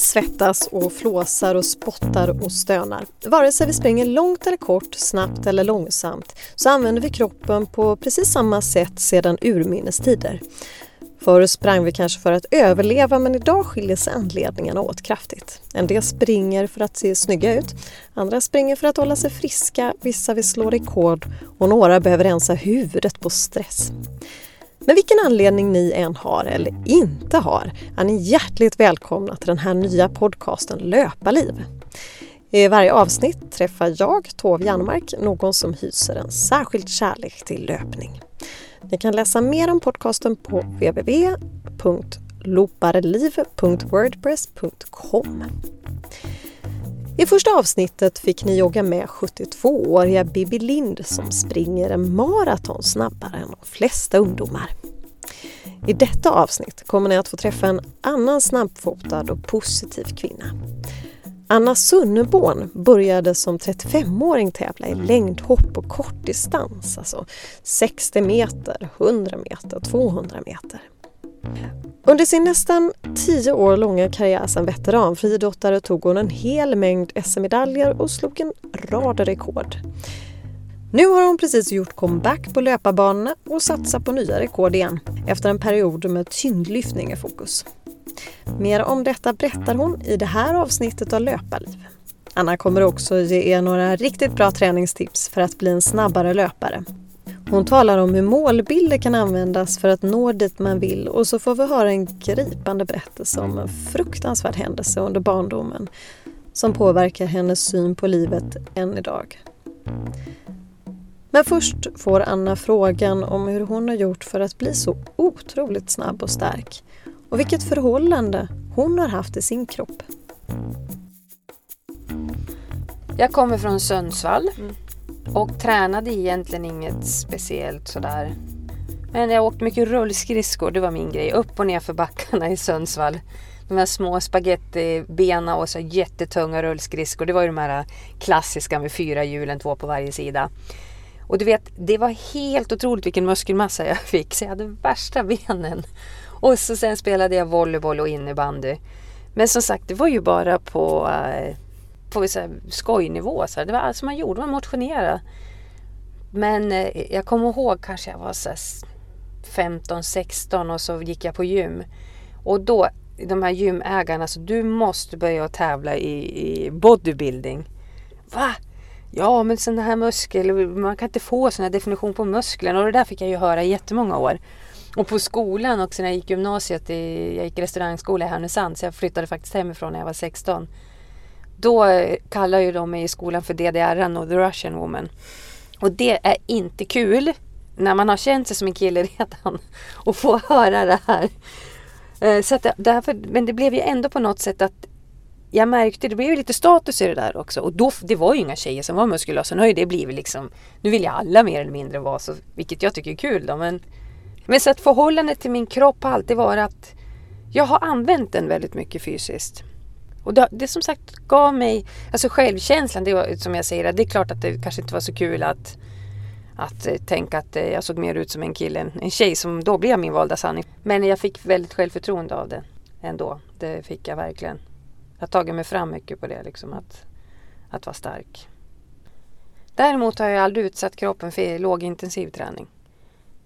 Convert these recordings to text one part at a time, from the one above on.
Vi svettas och flåsar och spottar och stönar. Vare sig vi springer långt eller kort, snabbt eller långsamt så använder vi kroppen på precis samma sätt sedan urminnes tider. Förr sprang vi kanske för att överleva men idag skiljer sig anledningarna åt kraftigt. En del springer för att se snygga ut, andra springer för att hålla sig friska, vissa vill slå rekord och några behöver rensa huvudet på stress. Men vilken anledning ni än har eller inte har är ni hjärtligt välkomna till den här nya podcasten Löparliv. I varje avsnitt träffar jag, Tove Janmark, någon som hyser en särskild kärlek till löpning. Ni kan läsa mer om podcasten på www.lopareliv.wordpress.com. I första avsnittet fick ni jogga med 72-åriga Bibi Lind som springer en maraton snabbare än de flesta ungdomar. I detta avsnitt kommer ni att få träffa en annan snabbfotad och positiv kvinna. Anna Sunneborn började som 35-åring tävla i längdhopp och kortdistans, alltså 60 meter, 100 meter, 200 meter. Under sin nästan tio år långa karriär som veteranfriidrottare tog hon en hel mängd SM-medaljer och slog en rad rekord. Nu har hon precis gjort comeback på löparbanorna och satsar på nya rekord igen efter en period med tyngdlyftning i fokus. Mer om detta berättar hon i det här avsnittet av Löparliv. Anna kommer också ge er några riktigt bra träningstips för att bli en snabbare löpare. Hon talar om hur målbilder kan användas för att nå dit man vill och så får vi höra en gripande berättelse om en fruktansvärd händelse under barndomen som påverkar hennes syn på livet än idag. Men först får Anna frågan om hur hon har gjort för att bli så otroligt snabb och stark och vilket förhållande hon har haft till sin kropp. Jag kommer från Sundsvall mm och tränade egentligen inget speciellt sådär. Men jag åkte mycket rullskridskor, det var min grej. Upp och ner för backarna i Sundsvall. De här små spagettibena och så jättetunga rullskridskor. Det var ju de här klassiska med fyra hjulen, två på varje sida. Och du vet, det var helt otroligt vilken muskelmassa jag fick. Så jag hade värsta benen. Och så sen spelade jag volleyboll och innebandy. Men som sagt, det var ju bara på, eh, på så här, skojnivå. Så här. Det var allt som man gjorde, man motionerade. Men eh, jag kommer ihåg kanske jag var 15-16 och så gick jag på gym. Och då, de här gymägarna, så du måste börja tävla i, i bodybuilding. Va? Ja, men sådana här muskler, man kan inte få sån här definition på musklerna. Och det där fick jag ju höra i jättemånga år. Och på skolan också när jag gick gymnasiet, i, jag gick restaurangskola i Härnösand så jag flyttade faktiskt hemifrån när jag var 16. Då kallade ju de mig i skolan för DDR och the Russian woman. Och det är inte kul när man har känt sig som en kille redan och få höra det här. Eh, så att därför, men det blev ju ändå på något sätt att jag märkte, det blev ju lite status i det där också. Och då, det var ju inga tjejer som var muskulösa. Nu har ju det blivit liksom, nu vill ju alla mer eller mindre vara så, vilket jag tycker är kul då. Men men så att förhållandet till min kropp har alltid varit att jag har använt den väldigt mycket fysiskt. Och det, det som sagt gav mig, alltså självkänslan, det var, som jag säger, det är klart att det kanske inte var så kul att, att eh, tänka att eh, jag såg mer ut som en kille än en tjej som då blev min valda sanning. Men jag fick väldigt självförtroende av det ändå. Det fick jag verkligen. Jag har tagit mig fram mycket på det, liksom att, att vara stark. Däremot har jag aldrig utsatt kroppen för lågintensiv träning.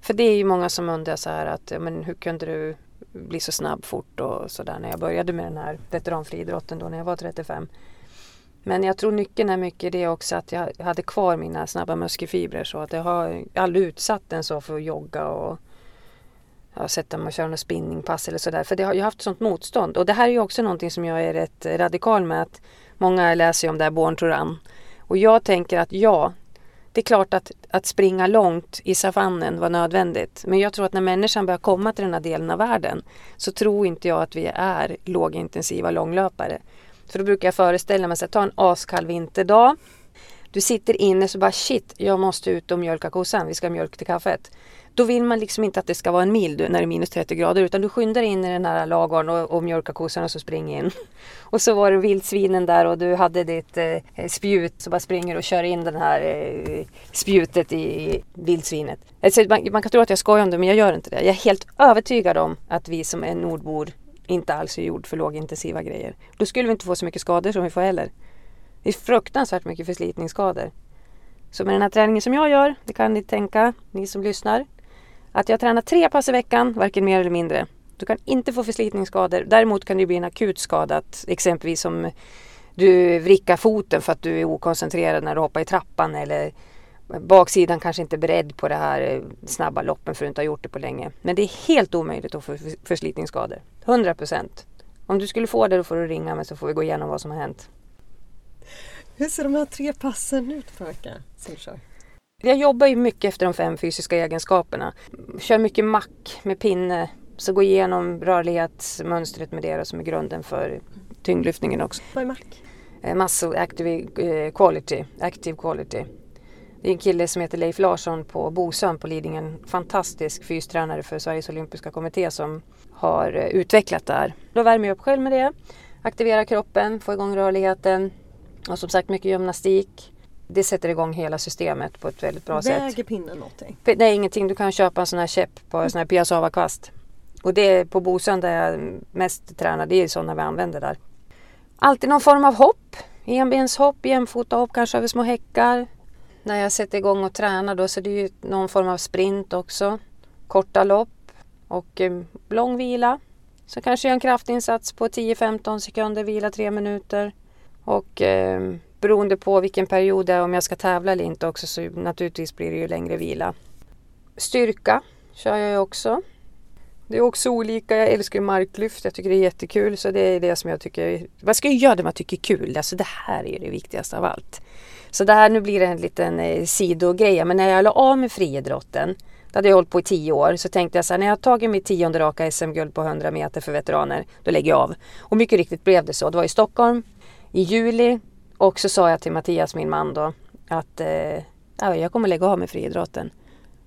För det är ju många som undrar så här att men hur kunde du bli så snabb fort och sådär när jag började med den här veteranfriidrotten då när jag var 35. Men jag tror nyckeln är mycket det också att jag hade kvar mina snabba muskelfibrer så att jag har aldrig utsatt den så för att jogga och ja, sätta mig och köra något spinningpass eller sådär. För det har, jag har haft sånt motstånd. Och det här är ju också någonting som jag är rätt radikal med. att Många läser ju om det här Born to Run. Och jag tänker att ja, det är klart att, att springa långt i savannen var nödvändigt. Men jag tror att när människan börjar komma till den här delen av världen så tror inte jag att vi är lågintensiva långlöpare. För då brukar jag föreställa mig att ta en askall vinterdag. Du sitter inne så bara shit, jag måste ut och mjölka kossan, vi ska ha mjölk till kaffet. Då vill man liksom inte att det ska vara en mil när det är minus 30 grader utan du skyndar in i den här lagorn och, och mjölkar kossorna och så springer in. Och så var det vildsvinen där och du hade ditt eh, spjut så bara springer och kör in den här eh, spjutet i, i vildsvinet. Alltså, man, man, kan tro att jag skojar om det men jag gör inte det. Jag är helt övertygad om att vi som är nordbor inte alls är gjord för lågintensiva grejer. Då skulle vi inte få så mycket skador som vi får heller. Det är fruktansvärt mycket förslitningsskador. Så med den här träningen som jag gör, det kan ni tänka, ni som lyssnar, att jag tränar tre pass i veckan, varken mer eller mindre. Du kan inte få förslitningsskador. Däremot kan det bli en akut skada, exempelvis som du vrickar foten för att du är okoncentrerad när du hoppar i trappan eller baksidan kanske inte är beredd på det här eh, snabba loppen för att du inte har gjort det på länge. Men det är helt omöjligt att få förslitningsskador. 100 procent. Om du skulle få det då får du ringa mig så får vi gå igenom vad som har hänt. Hur ser de här tre passen ut per vecka som du kör? Jag jobbar ju mycket efter de fem fysiska egenskaperna. Kör mycket mack med pinne. Så gå igenom rörlighetsmönstret med det som är grunden för tyngdlyftningen också. Vad är mack? Eh, muscle Active eh, Quality. Active Quality. Det är en kille som heter Leif Larsson på Bosön på Lidingö. En fantastisk fystränare för Sveriges Olympiska Kommitté som har eh, utvecklat det här. Då värmer jag upp själv med det. Aktiverar kroppen, får igång rörligheten. Och som sagt mycket gymnastik. Det sätter igång hela systemet på ett väldigt bra Väger sätt. Väger pinnen någonting? Är ingenting. Du kan köpa en sån här käpp på en sån här piassava-kvast. Och det är på Bosön där jag mest tränar. Det är sådana vi använder där. Alltid någon form av hopp. Enbenshopp, jämfotahopp, kanske över små häckar. När jag sätter igång och tränar då så det är ju någon form av sprint också. Korta lopp och eh, lång vila. Så kanske jag en kraftinsats på 10-15 sekunder, vila 3 minuter. Och eh, beroende på vilken period det är, om jag ska tävla eller inte också, så naturligtvis blir det ju längre vila. Styrka kör jag ju också. Det är också olika. Jag älskar marklyft. Jag tycker det är jättekul. Så det är det som jag tycker. Vad ska jag göra det man tycker är kul? Alltså det här är det viktigaste av allt. Så det här, nu blir det en liten eh, sidogrej. Men när jag la av med friidrotten. Det hade jag hållit på i tio år. Så tänkte jag så här, när jag har tagit mitt tionde raka SM-guld på 100 meter för veteraner. Då lägger jag av. Och mycket riktigt blev det så. Det var i Stockholm i juli. Och så sa jag till Mattias, min man då. Att eh, jag kommer lägga av med friidrotten.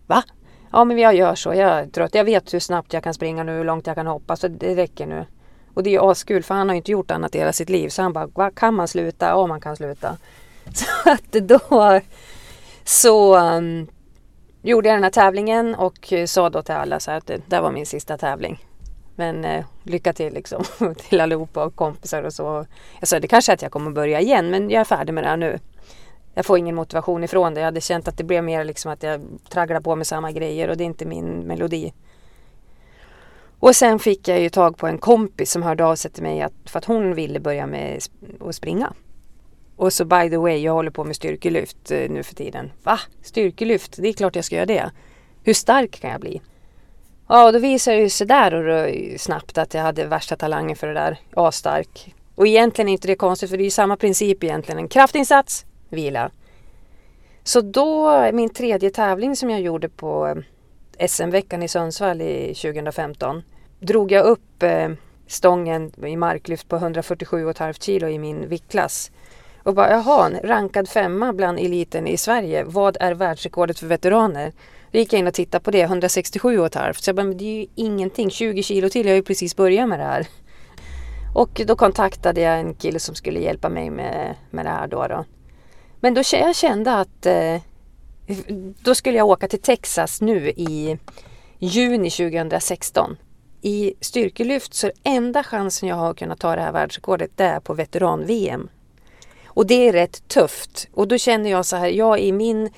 Va? Ja men jag gör så. Jag trött. Jag vet hur snabbt jag kan springa nu, hur långt jag kan hoppa. Så det räcker nu. Och det är ju askul för han har ju inte gjort annat i hela sitt liv. Så han bara, kan man sluta? Ja man kan sluta. Så att då så um, gjorde jag den här tävlingen och sa då till alla så att det där var min sista tävling. Men eh, lycka till liksom till allihopa och kompisar och så. Jag sa det kanske är att jag kommer börja igen men jag är färdig med det här nu jag får ingen motivation ifrån det. Jag hade känt att det blev mer liksom att jag tragglar på med samma grejer och det är inte min melodi. Och sen fick jag ju tag på en kompis som hörde av sig till mig att, för att hon ville börja med att springa. Och så by the way, jag håller på med styrkelyft eh, nu för tiden. Va? Styrkelyft? Det är klart jag ska göra det. Hur stark kan jag bli? Ja, och då visade det sig där och snabbt att jag hade värsta talangen för det där. Asstark. Och egentligen är inte det konstigt för det är ju samma princip egentligen. En kraftinsats, vila. Så då, min tredje tävling som jag gjorde på eh, SM-veckan i Sundsvall i 2015 drog jag upp eh, stången i marklyft på 147,5 kilo i min viktklass. Och bara, jaha, rankad femma bland eliten i Sverige. Vad är världsrekordet för veteraner? Då gick jag in och tittade på det, 167,5. Så jag bara, men det är ju ingenting, 20 kilo till, jag har ju precis börjat med det här. Och då kontaktade jag en kille som skulle hjälpa mig med, med det här då. då. Men då jag kände att eh, då skulle jag åka till Texas nu i juni 2016. I styrkelyft så är enda chansen jag har att kunna ta det här världsrekordet det är på veteran-VM. Och det är rätt tufft. Och då känner jag så här, jag i min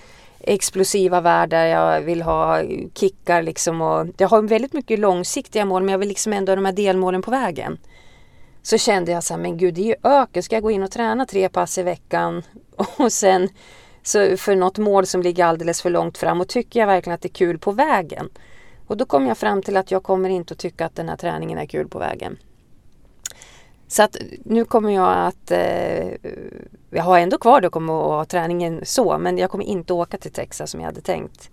explosiva värld där jag vill ha kickar liksom och jag har väldigt mycket långsiktiga mål men jag vill liksom ändå ha de här delmålen på vägen. Så kände jag så här, men gud det är ju öken, ska jag gå in och träna tre pass i veckan och sen så för något mål som ligger alldeles för långt fram och tycker jag verkligen att det är kul på vägen? Och då kom jag fram till att jag kommer inte att tycka att den här träningen är kul på vägen. Så att nu kommer jag att, eh, jag har ändå kvar det kommer att ha träningen så, men jag kommer inte åka till Texas som jag hade tänkt.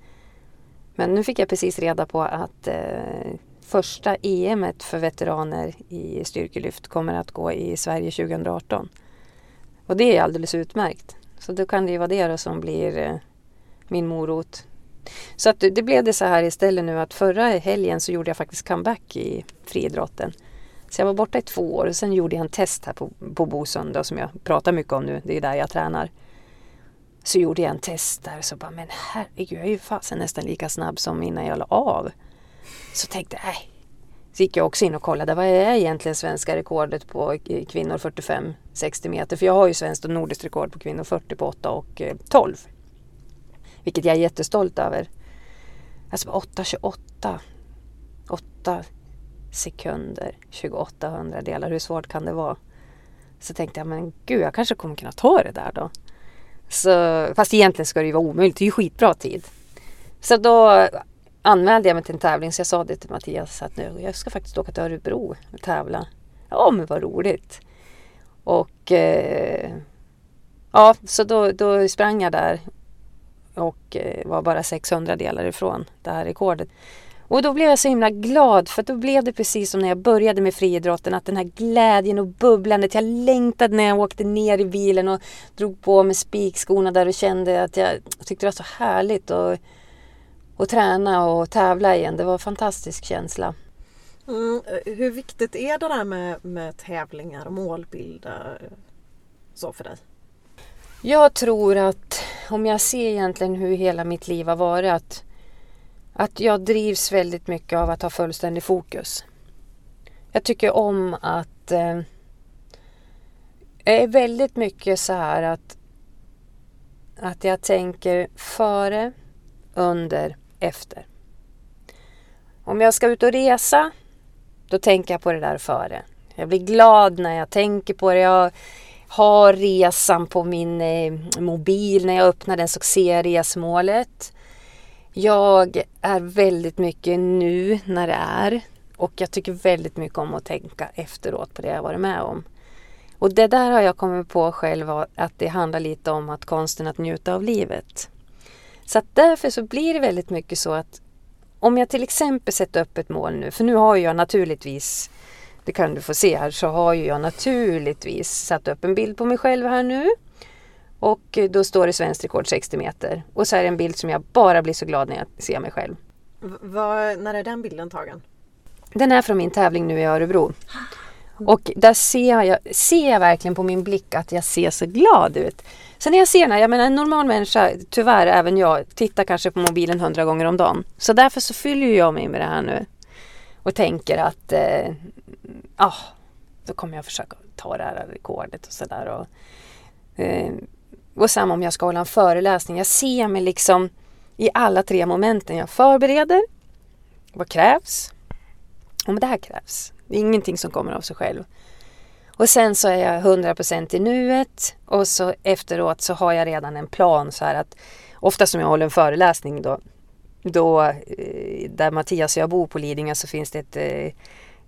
Men nu fick jag precis reda på att eh, första EM för veteraner i styrkelyft kommer att gå i Sverige 2018. Och det är alldeles utmärkt. Så då kan det ju vara det som blir eh, min morot. Så att det blev det så här istället nu att förra helgen så gjorde jag faktiskt comeback i friidrotten. Så jag var borta i två år och sen gjorde jag en test här på, på Bosön som jag pratar mycket om nu. Det är där jag tränar. Så gjorde jag en test där och så bara, men herregud, jag är ju fasen nästan lika snabb som innan jag la av. Så tänkte jag, nej, Så gick jag också in och kollade vad är egentligen svenska rekordet på kvinnor 45-60 meter. För jag har ju svenskt och nordiskt rekord på kvinnor 40 på 8 och eh, 12. Vilket jag är jättestolt över. Alltså 8.28. 8 sekunder, 28 hundradelar. Hur svårt kan det vara? Så tänkte jag, men gud, jag kanske kommer kunna ta det där då. Så, fast egentligen ska det ju vara omöjligt, det är ju skitbra tid. Så då anmälde jag mig till en tävling så jag sa det till Mattias att nu, jag ska faktiskt åka till Örebro och tävla. Ja men vad roligt. Och eh, ja, så då, då sprang jag där och eh, var bara 600 delar ifrån det här rekordet. Och då blev jag så himla glad för då blev det precis som när jag började med friidrotten att den här glädjen och bubblandet. Jag längtade när jag åkte ner i bilen och drog på mig spikskorna där och kände att jag tyckte det var så härligt att, att träna och tävla igen. Det var en fantastisk känsla. Mm, hur viktigt är det där med, med tävlingar och målbilder så för dig? Jag tror att om jag ser egentligen hur hela mitt liv har varit att jag drivs väldigt mycket av att ha fullständig fokus. Jag tycker om att eh, jag är väldigt mycket så här att, att jag tänker före, under, efter. Om jag ska ut och resa, då tänker jag på det där före. Jag blir glad när jag tänker på det. Jag har resan på min eh, mobil. När jag öppnar den så ser jag resmålet. Jag är väldigt mycket nu när det är och jag tycker väldigt mycket om att tänka efteråt på det jag varit med om. Och det där har jag kommit på själv att det handlar lite om att konsten att njuta av livet. Så att därför så blir det väldigt mycket så att om jag till exempel sätter upp ett mål nu, för nu har jag naturligtvis, det kan du få se här, så har jag naturligtvis satt upp en bild på mig själv här nu och då står det svenskt rekord 60 meter. Och så är det en bild som jag bara blir så glad när jag ser mig själv. Var, när är den bilden tagen? Den är från min tävling nu i Örebro. Och där ser jag, ser jag verkligen på min blick att jag ser så glad ut. Så när jag ser den jag menar en normal människa, tyvärr även jag, tittar kanske på mobilen hundra gånger om dagen. Så därför så fyller jag mig med det här nu. Och tänker att, eh, ah, då kommer jag försöka ta det här rekordet och sådär. Eh, och samma om jag ska hålla en föreläsning. Jag ser mig liksom i alla tre momenten. Jag förbereder. Vad krävs? Om det här krävs. Det är ingenting som kommer av sig själv. Och sen så är jag 100% i nuet och så efteråt så har jag redan en plan så här att ofta som jag håller en föreläsning då, då eh, där Mattias och jag bor på Lidingö så finns det ett eh,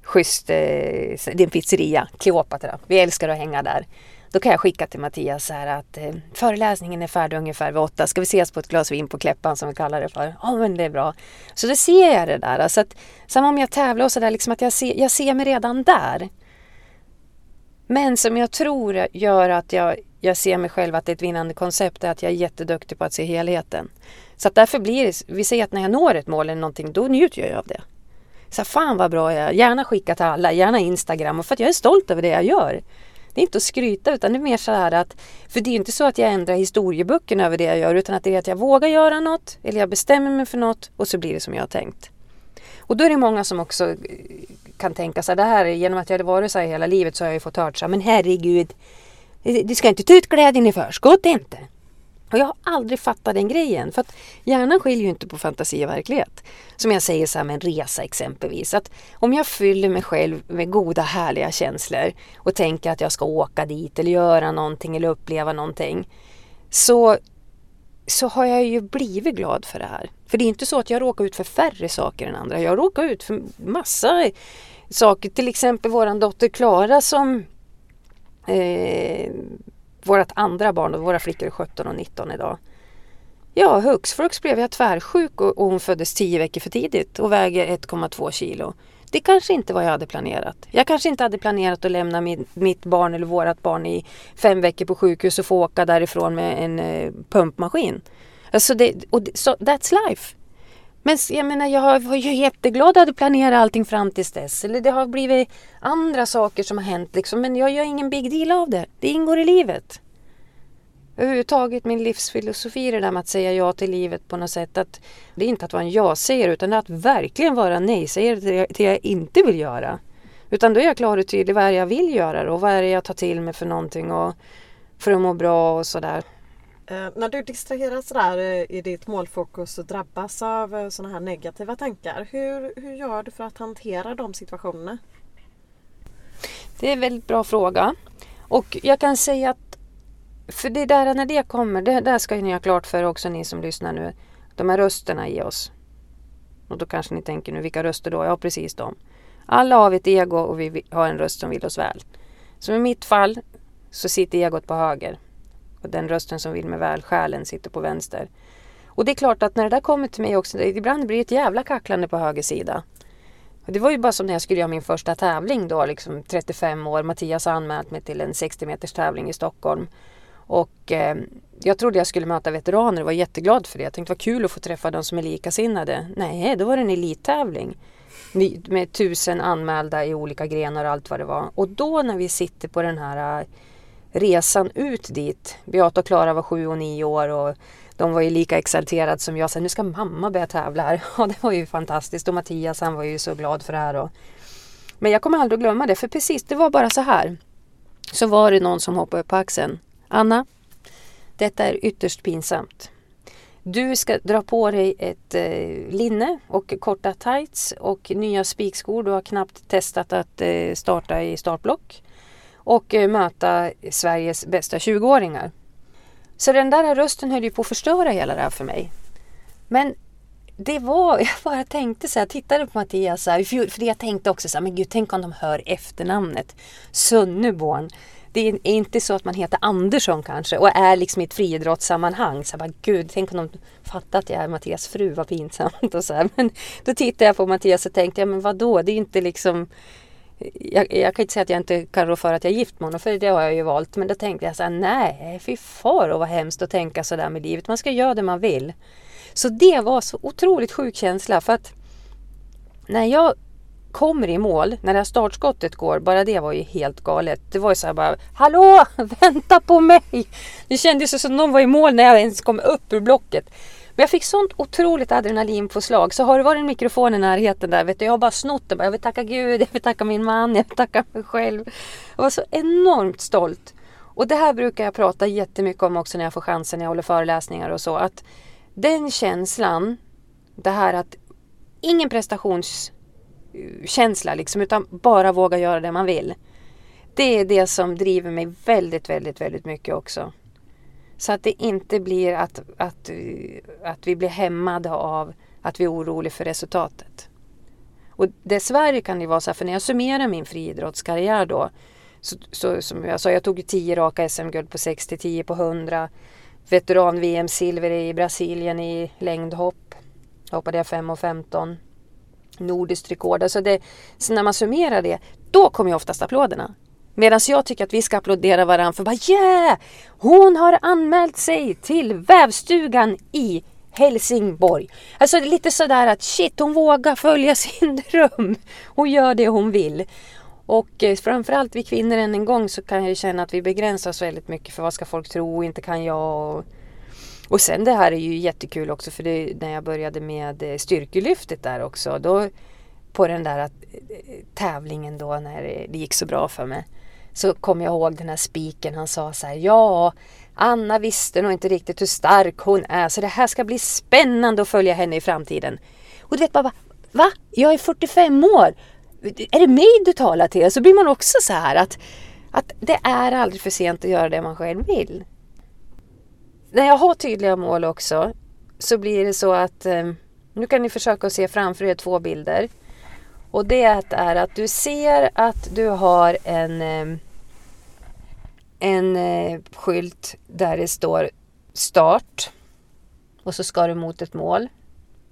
schysst, eh, det är en pizzeria, Kleopatra. Vi älskar att hänga där. Då kan jag skicka till Mattias så här att eh, föreläsningen är färdig ungefär vid åtta. Ska vi ses på ett glas vin på Kläppan som vi kallar det för? Ja men det är bra. Så då ser jag det där. Så att, samma om jag tävlar och sådär, liksom att jag ser, jag ser mig redan där. Men som jag tror gör att jag, jag ser mig själv att det är ett vinnande koncept är att jag är jätteduktig på att se helheten. Så att därför blir det, vi säger att när jag når ett mål eller någonting, då njuter jag av det. Så fan vad bra jag är. Gärna skicka till alla, gärna Instagram. Och för att jag är stolt över det jag gör. Det är inte att skryta utan det är mer så här att För det är inte så att jag ändrar historieböckerna över det jag gör utan att det är att jag vågar göra något eller jag bestämmer mig för något och så blir det som jag har tänkt. Och då är det många som också eh, kan tänka sig det här genom att jag har varit så här hela livet så har jag ju fått höra så här, men herregud du ska inte ta ut glädjen i förskott inte. Och jag har aldrig fattat den grejen. För att hjärnan skiljer ju inte på fantasi och verklighet. Som jag säger så här med en resa exempelvis. Att om jag fyller mig själv med goda härliga känslor och tänker att jag ska åka dit eller göra någonting eller uppleva någonting. Så, så har jag ju blivit glad för det här. För det är inte så att jag råkar ut för färre saker än andra. Jag råkar ut för massa saker. Till exempel våran dotter Klara som eh, vårt andra barn, och våra flickor är 17 och 19 idag. Ja, hux flux blev jag tvärsjuk och hon föddes 10 veckor för tidigt och väger 1,2 kilo. Det kanske inte var jag hade planerat. Jag kanske inte hade planerat att lämna mitt, mitt barn eller vårat barn i fem veckor på sjukhus och få åka därifrån med en eh, pumpmaskin. Alltså det, och det, so, that's life. Men jag menar, jag var ju jätteglad och hade planerat allting fram tills dess. Eller det har blivit andra saker som har hänt liksom. Men jag gör ingen big deal av det. Det ingår i livet. överhuvudtaget min livsfilosofi det där med att säga ja till livet på något sätt. Att det är inte att vara en ja-sägare utan att verkligen vara nej-sägare till det jag inte vill göra. Utan då är jag klar och tydlig vad är det jag vill göra och vad är det jag tar till mig för någonting och för att må bra och sådär. Eh, när du distraheras sådär eh, i ditt målfokus och drabbas av eh, sådana här negativa tankar, hur, hur gör du för att hantera de situationerna? Det är en väldigt bra fråga. Och jag kan säga att för det där när det kommer, det där ska ni ha klart för också ni som lyssnar nu. De här rösterna i oss. Och då kanske ni tänker nu, vilka röster då? Ja, precis de. Alla har vi ett ego och vi har en röst som vill oss väl. Som i mitt fall så sitter egot på höger. Och den rösten som vill mig väl, själen, sitter på vänster. Och det är klart att när det där kommer till mig också, ibland blir det ett jävla kacklande på höger sida. Och det var ju bara som när jag skulle göra min första tävling då, liksom 35 år. Mattias har anmält mig till en 60 meters tävling i Stockholm. Och eh, jag trodde jag skulle möta veteraner och var jätteglad för det. Jag tänkte vad kul att få träffa de som är likasinnade. Nej, då var det en elittävling. Med tusen anmälda i olika grenar och allt vad det var. Och då när vi sitter på den här eh, resan ut dit. Beata och Klara var sju och nio år och de var ju lika exalterade som jag. Så nu ska mamma börja tävla här. Ja, det var ju fantastiskt. Och Mattias han var ju så glad för det här. Och... Men jag kommer aldrig att glömma det. För precis, det var bara så här. Så var det någon som hoppade upp på axeln. Anna, detta är ytterst pinsamt. Du ska dra på dig ett eh, linne och korta tights och nya spikskor. Du har knappt testat att eh, starta i startblock och eh, möta Sveriges bästa 20-åringar. Så den där rösten höll ju på att förstöra hela det här för mig. Men det var, jag bara tänkte så här, tittade på Mattias så här, för jag tänkte också så här, men gud tänk om de hör efternamnet Sunneborn. Det är inte så att man heter Andersson kanske och är liksom i ett friidrottssammanhang. Så jag bara, gud, tänk om de fattar att jag är Mattias fru, vad pinsamt. Och så här. Men då tittade jag på Mattias och tänkte, ja men vadå, det är inte liksom jag, jag, kan inte säga att jag inte kan rå för att jag är gift med honom, för det har jag ju valt. Men då tänkte jag så här, nej, fy far och vad hemskt att tänka så där med livet. Man ska göra det man vill. Så det var så otroligt sjuk känsla för att när jag kommer i mål, när det här startskottet går, bara det var ju helt galet. Det var ju så här bara, hallå, vänta på mig! Det kändes som att någon var i mål när jag ens kom upp ur blocket. Men jag fick sånt otroligt adrenalinpåslag. Så har det varit en mikrofon i närheten där, vet du, jag har bara snott den. Jag vill tacka Gud, jag vill tacka min man, jag vill tacka mig själv. Jag var så enormt stolt. Och det här brukar jag prata jättemycket om också när jag får chansen när jag håller föreläsningar och så. Att den känslan, det här att ingen prestationskänsla liksom, utan bara våga göra det man vill. Det är det som driver mig väldigt, väldigt, väldigt mycket också. Så att det inte blir att, att, att vi blir hämmade av att vi är oroliga för resultatet. Och dessvärre kan det vara så här, för när jag summerar min friidrottskarriär då, så, så, som jag sa, jag tog 10 raka SM-guld på 60, 10 på 100, veteran-VM-silver i Brasilien i längdhopp, hoppade jag 5 och 15, nordiskt rekord. Alltså det, så när man summerar det, då kommer ju oftast applåderna. Medan jag tycker att vi ska applådera varandra för bara yeah! Hon har anmält sig till vävstugan i Helsingborg. Alltså lite sådär att shit, hon vågar följa sin dröm. Hon gör det hon vill. Och eh, framförallt vi kvinnor än en gång så kan jag känna att vi begränsar oss väldigt mycket för vad ska folk tro, inte kan jag. Och, och sen det här är ju jättekul också för det, när jag började med eh, styrkelyftet där också. Då, på den där att, eh, tävlingen då när det gick så bra för mig så kommer jag ihåg den här spiken. Han sa så här, ja, Anna visste nog inte riktigt hur stark hon är så det här ska bli spännande att följa henne i framtiden. Och du vet bara, va? Jag är 45 år. Är det mig du talar till? Så blir man också så här att, att det är aldrig för sent att göra det man själv vill. När jag har tydliga mål också så blir det så att eh, nu kan ni försöka att se framför er två bilder. Och det är att du ser att du har en eh, en eh, skylt där det står start och så ska du mot ett mål.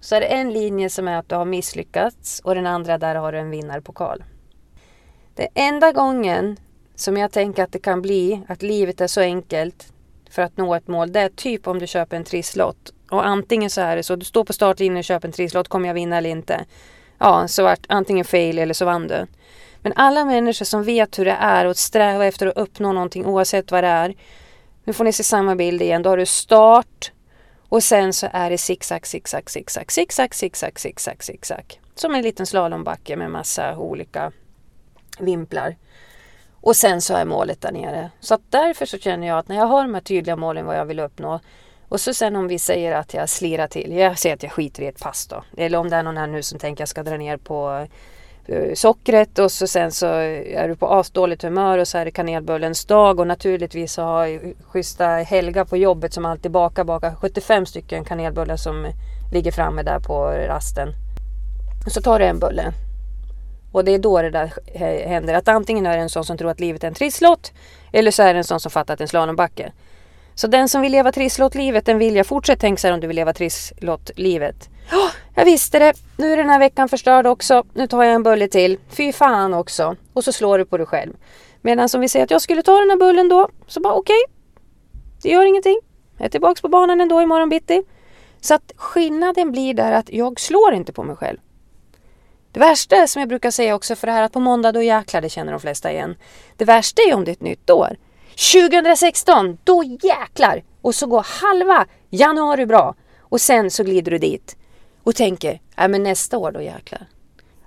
Så är det en linje som är att du har misslyckats och den andra där har du en vinnarpokal. Det enda gången som jag tänker att det kan bli att livet är så enkelt för att nå ett mål, det är typ om du köper en trisslott. Och antingen så är det så, du står på startlinjen och köper en trisslott, kommer jag vinna eller inte? Ja, så vart antingen fail eller så vann du. Men alla människor som vet hur det är och strävar efter att uppnå någonting oavsett vad det är. Nu får ni se samma bild igen. Då har du start och sen så är det zigzag, zigzag, zigzag, zigzag, zigzag, zigzag, zigzag. Som en liten slalombacke med massa olika vimplar. Och sen så är målet där nere. Så att därför så känner jag att när jag har de här tydliga målen vad jag vill uppnå och så sen om vi säger att jag slirar till, jag säger att jag skiter i ett pass då. Eller om det är någon här nu som tänker att jag ska dra ner på eh, sockret och så sen så är du på asdåligt humör och så är det kanelbullens dag och naturligtvis så har schyssta Helga på jobbet som alltid bakar, bakar 75 stycken kanelbullar som ligger framme där på rasten. Och så tar du en bulle. Och det är då det där händer. Att antingen är det en sån som tror att livet är en trisslott eller så är det en sån som fattar att det är en slalombacke. Så den som vill leva trisslottlivet, den vill jag. Fortsätt tänka så här om du vill leva trisslottlivet. Ja, jag visste det. Nu är den här veckan förstörd också. Nu tar jag en bulle till. Fy fan också. Och så slår du på dig själv. Medan som vi säger att jag skulle ta den här bullen då, så bara okej. Okay, det gör ingenting. Jag är tillbaks på banan ändå imorgon bitti. Så att skillnaden blir där att jag slår inte på mig själv. Det värsta som jag brukar säga också för det här att på måndag då jäklar, det känner de flesta igen. Det värsta är om det är ett nytt år. 2016, då jäklar! Och så går halva januari bra och sen så glider du dit och tänker, ja men nästa år då jäklar.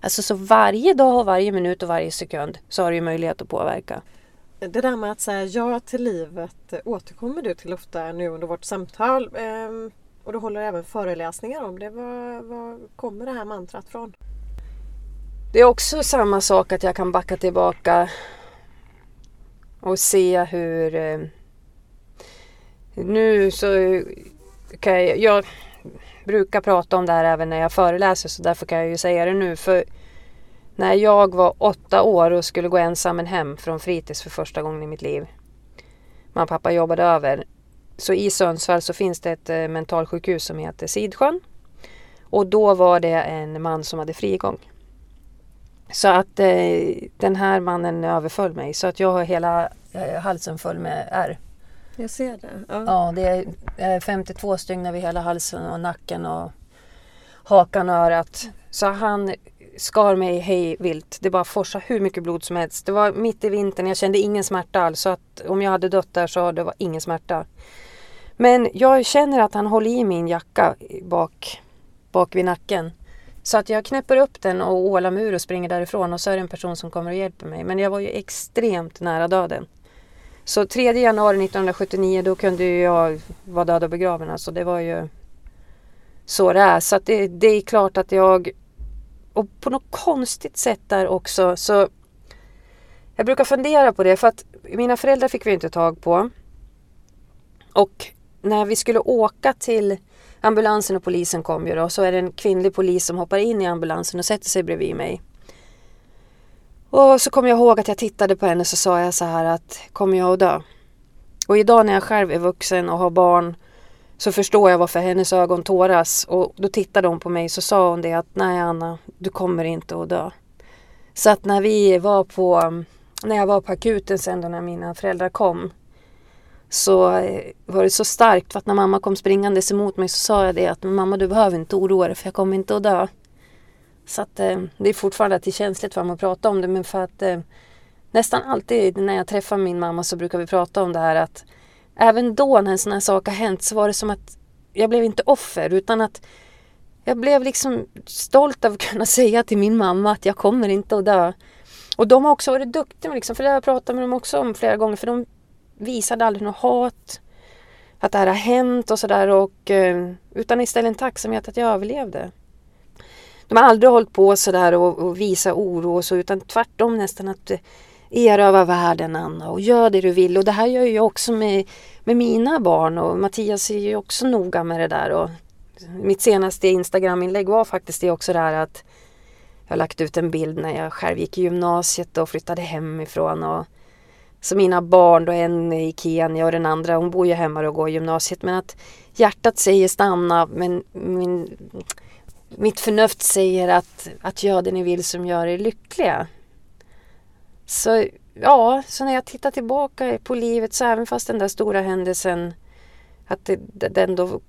Alltså så varje dag och varje minut och varje sekund så har du möjlighet att påverka. Det där med att säga ja till livet återkommer du till ofta nu under vårt samtal. Ehm, och du håller även föreläsningar om det. Var, var kommer det här mantrat från? Det är också samma sak att jag kan backa tillbaka och se hur... Eh, nu så kan jag, jag brukar prata om det här även när jag föreläser så därför kan jag ju säga det nu. För när jag var åtta år och skulle gå ensam hem från fritids för första gången i mitt liv. Mamma och pappa jobbade över. Så i Sundsvall så finns det ett eh, mentalsjukhus som heter Sidsjön. Och då var det en man som hade frigång. Så att eh, den här mannen överföll mig så att jag har hela eh, halsen full med ärr. Jag ser det. Ja, ja det är 52 stygn över hela halsen och nacken och hakan och örat. Så han skar mig hej vilt. Det bara forsade hur mycket blod som helst. Det var mitt i vintern, jag kände ingen smärta alls. Så att om jag hade dött där så det var ingen smärta. Men jag känner att han håller i min jacka bak, bak vid nacken. Så att jag knäpper upp den och ålar mur och springer därifrån och så är det en person som kommer och hjälper mig. Men jag var ju extremt nära döden. Så 3 januari 1979 då kunde jag vara död och begraven. Alltså det var ju så det är. Så att det, det är klart att jag och på något konstigt sätt där också så jag brukar fundera på det för att mina föräldrar fick vi inte tag på. Och när vi skulle åka till ambulansen och polisen kom ju då. Så är det en kvinnlig polis som hoppar in i ambulansen och sätter sig bredvid mig. Och så kommer jag ihåg att jag tittade på henne så sa jag så här att kommer jag att dö? Och idag när jag själv är vuxen och har barn så förstår jag varför hennes ögon tåras. Och då tittade hon på mig så sa hon det att nej Anna, du kommer inte att dö. Så att när vi var på, när jag var på akuten sen då när mina föräldrar kom så eh, var det så starkt för att när mamma kom springandes emot mig så sa jag det att mamma du behöver inte oroa dig för jag kommer inte att dö. Så att eh, det är fortfarande att det är känsligt för mig att prata om det men för att eh, nästan alltid när jag träffar min mamma så brukar vi prata om det här att även då när en sån här sak har hänt så var det som att jag blev inte offer utan att jag blev liksom stolt av att kunna säga till min mamma att jag kommer inte att dö. Och de har också varit duktiga, liksom, för det har jag pratat med dem också om flera gånger, för de visade aldrig något hat. Att det här har hänt och sådär eh, utan istället en tacksamhet att jag överlevde. De har aldrig hållit på sådär och, och visa oro och så utan tvärtom nästan att eh, eröva världen Anna och gör det du vill. Och det här gör jag också med, med mina barn och Mattias är ju också noga med det där. Och mitt senaste Instagram-inlägg var faktiskt det också där att jag har lagt ut en bild när jag själv gick i gymnasiet och flyttade hemifrån. Och så mina barn, då en i Kenya och den andra, hon bor ju hemma och går i gymnasiet. Men att hjärtat säger stanna men min, mitt förnuft säger att, att gör det ni vill som gör er lyckliga. Så ja, så när jag tittar tillbaka på livet så även fast den där stora händelsen att det, den då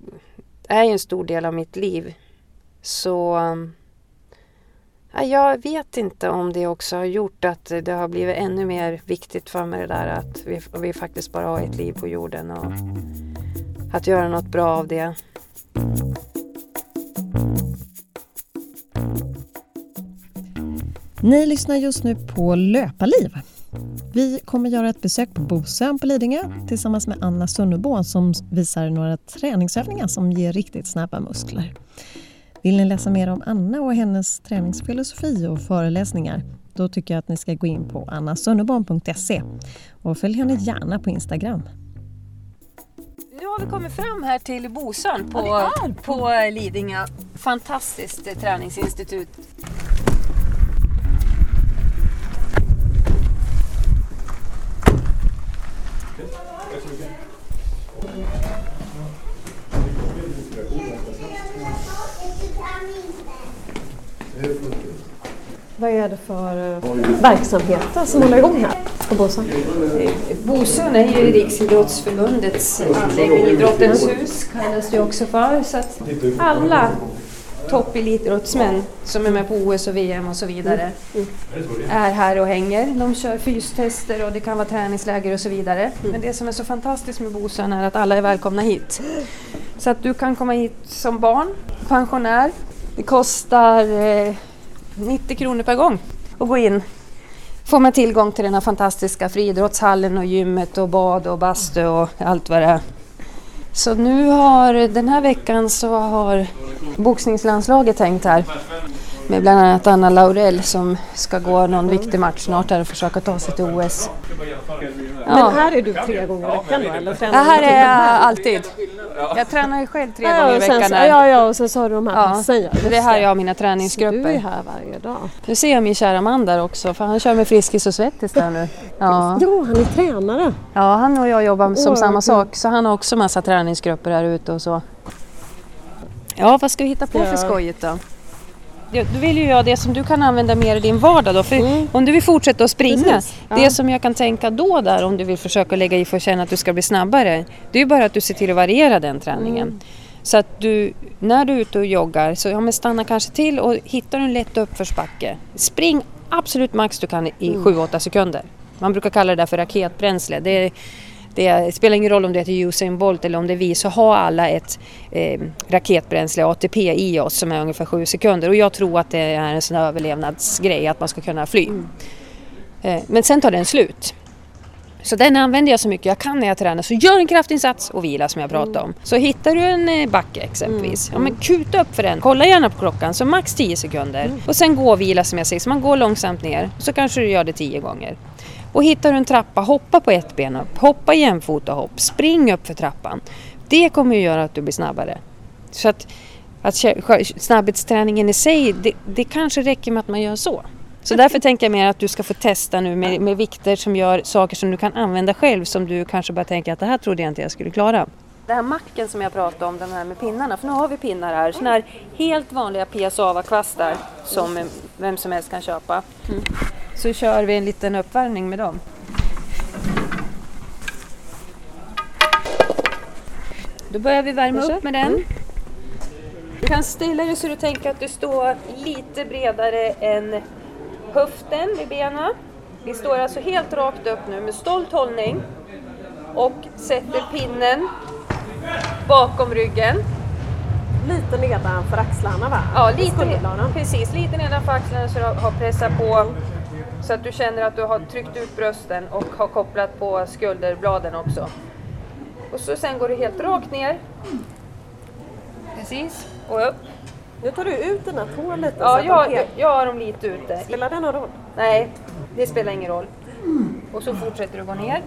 är en stor del av mitt liv så jag vet inte om det också har gjort att det har blivit ännu mer viktigt för mig det där att vi, vi faktiskt bara har ett liv på jorden och att göra något bra av det. Ni lyssnar just nu på Löparliv. Vi kommer göra ett besök på Bosön på Lidingö tillsammans med Anna Sunnebo som visar några träningsövningar som ger riktigt snabba muskler. Vill ni läsa mer om Anna och hennes träningsfilosofi och föreläsningar då tycker jag att ni ska gå in på annasunneborn.se och följ henne gärna på Instagram. Nu har vi kommit fram här till Bosön på, ja, på Lidingö. Fantastiskt träningsinstitut. Vad är det för eh, verksamheter som håller igång här på Bosön? Bosön är ju Riksidrottsförbundets anläggning. Idrottens hus kallas det också för. Så att alla toppelitidrottsmän som är med på OS och VM och så vidare mm. är här och hänger. De kör fystester och det kan vara träningsläger och så vidare. Mm. Men det som är så fantastiskt med Bosön är att alla är välkomna hit. Så att du kan komma hit som barn, pensionär. Det kostar eh, 90 kronor per gång att gå in. Får man tillgång till den här fantastiska friidrottshallen och gymmet och bad och bastu och allt vad det är. Så nu har den här veckan så har boxningslandslaget tänkt här med bland annat Anna Laurell som ska gå någon viktig match snart här och försöka ta sig till OS. Ja. Men här är du tre gånger i veckan då? Eller ja, här är jag alltid. Jag tränar ju själv tre ja, gånger i veckan. Sen, ja, ja, och sen så har du de här ja, passen. Ja, det är här jag har mina träningsgrupper. Så du är här varje dag. Nu ser jag min kära man där också för han kör med Friskis och Svettis där nu. Ja. ja, han är tränare. Ja, han och jag jobbar som oh, samma sak så han har också massa träningsgrupper här ute och så. Ja, vad ska vi hitta på för skojigt då? Du vill ju göra det som du kan använda mer i din vardag då. För mm. om du vill fortsätta att springa, ja. det som jag kan tänka då där om du vill försöka lägga i för att känna att du ska bli snabbare, det är ju bara att du ser till att variera den träningen. Mm. Så att du, när du är ute och joggar, så ja, men stanna kanske till och hittar du en lätt uppförsbacke. Spring absolut max du kan i mm. 7-8 sekunder. Man brukar kalla det där för raketbränsle. Det är, det spelar ingen roll om det heter Usain Bolt eller om det är vi så har alla ett eh, raketbränsle ATP i oss som är ungefär 7 sekunder och jag tror att det är en sån överlevnadsgrej att man ska kunna fly. Mm. Eh, men sen tar den slut. Så den använder jag så mycket jag kan när jag tränar. Så gör en kraftinsats och vila som jag pratade om. Så hittar du en eh, backe exempelvis, mm. ja men kuta upp för den. Kolla gärna på klockan, så max 10 sekunder. Mm. Och sen gå och vila som jag säger, så man går långsamt ner. Så kanske du gör det 10 gånger. Och hittar du en trappa, hoppa på ett ben upp, hoppa jämfota hopp, spring upp för trappan. Det kommer ju göra att du blir snabbare. Så att, att snabbhetsträningen i sig, det, det kanske räcker med att man gör så. Så därför tänker jag mer att du ska få testa nu med, med vikter som gör saker som du kan använda själv som du kanske bara tänker att det här trodde jag inte jag skulle klara. Den här macken som jag pratade om, den här med pinnarna, för nu har vi pinnar här. Sådana här helt vanliga piassava-kvastar som vem som helst kan köpa. Mm så kör vi en liten uppvärmning med dem. Då börjar vi värma upp med den. Du kan ställa dig så du tänker att du står lite bredare än höften vid benen. Vi står alltså helt rakt upp nu med stolt hållning och sätter pinnen bakom ryggen. Lite nedanför axlarna va? Ja, lite, precis. Lite nedanför axlarna så du har pressat på så att du känner att du har tryckt ut brösten och har kopplat på skulderbladen också. Och så sen går du helt rakt ner. Precis, och upp. Nu tar du ut dina tår lite. Ja, jag, jag, jag har dem lite ute. Spelar det någon roll? Nej, det spelar ingen roll. Och så fortsätter du gå ner.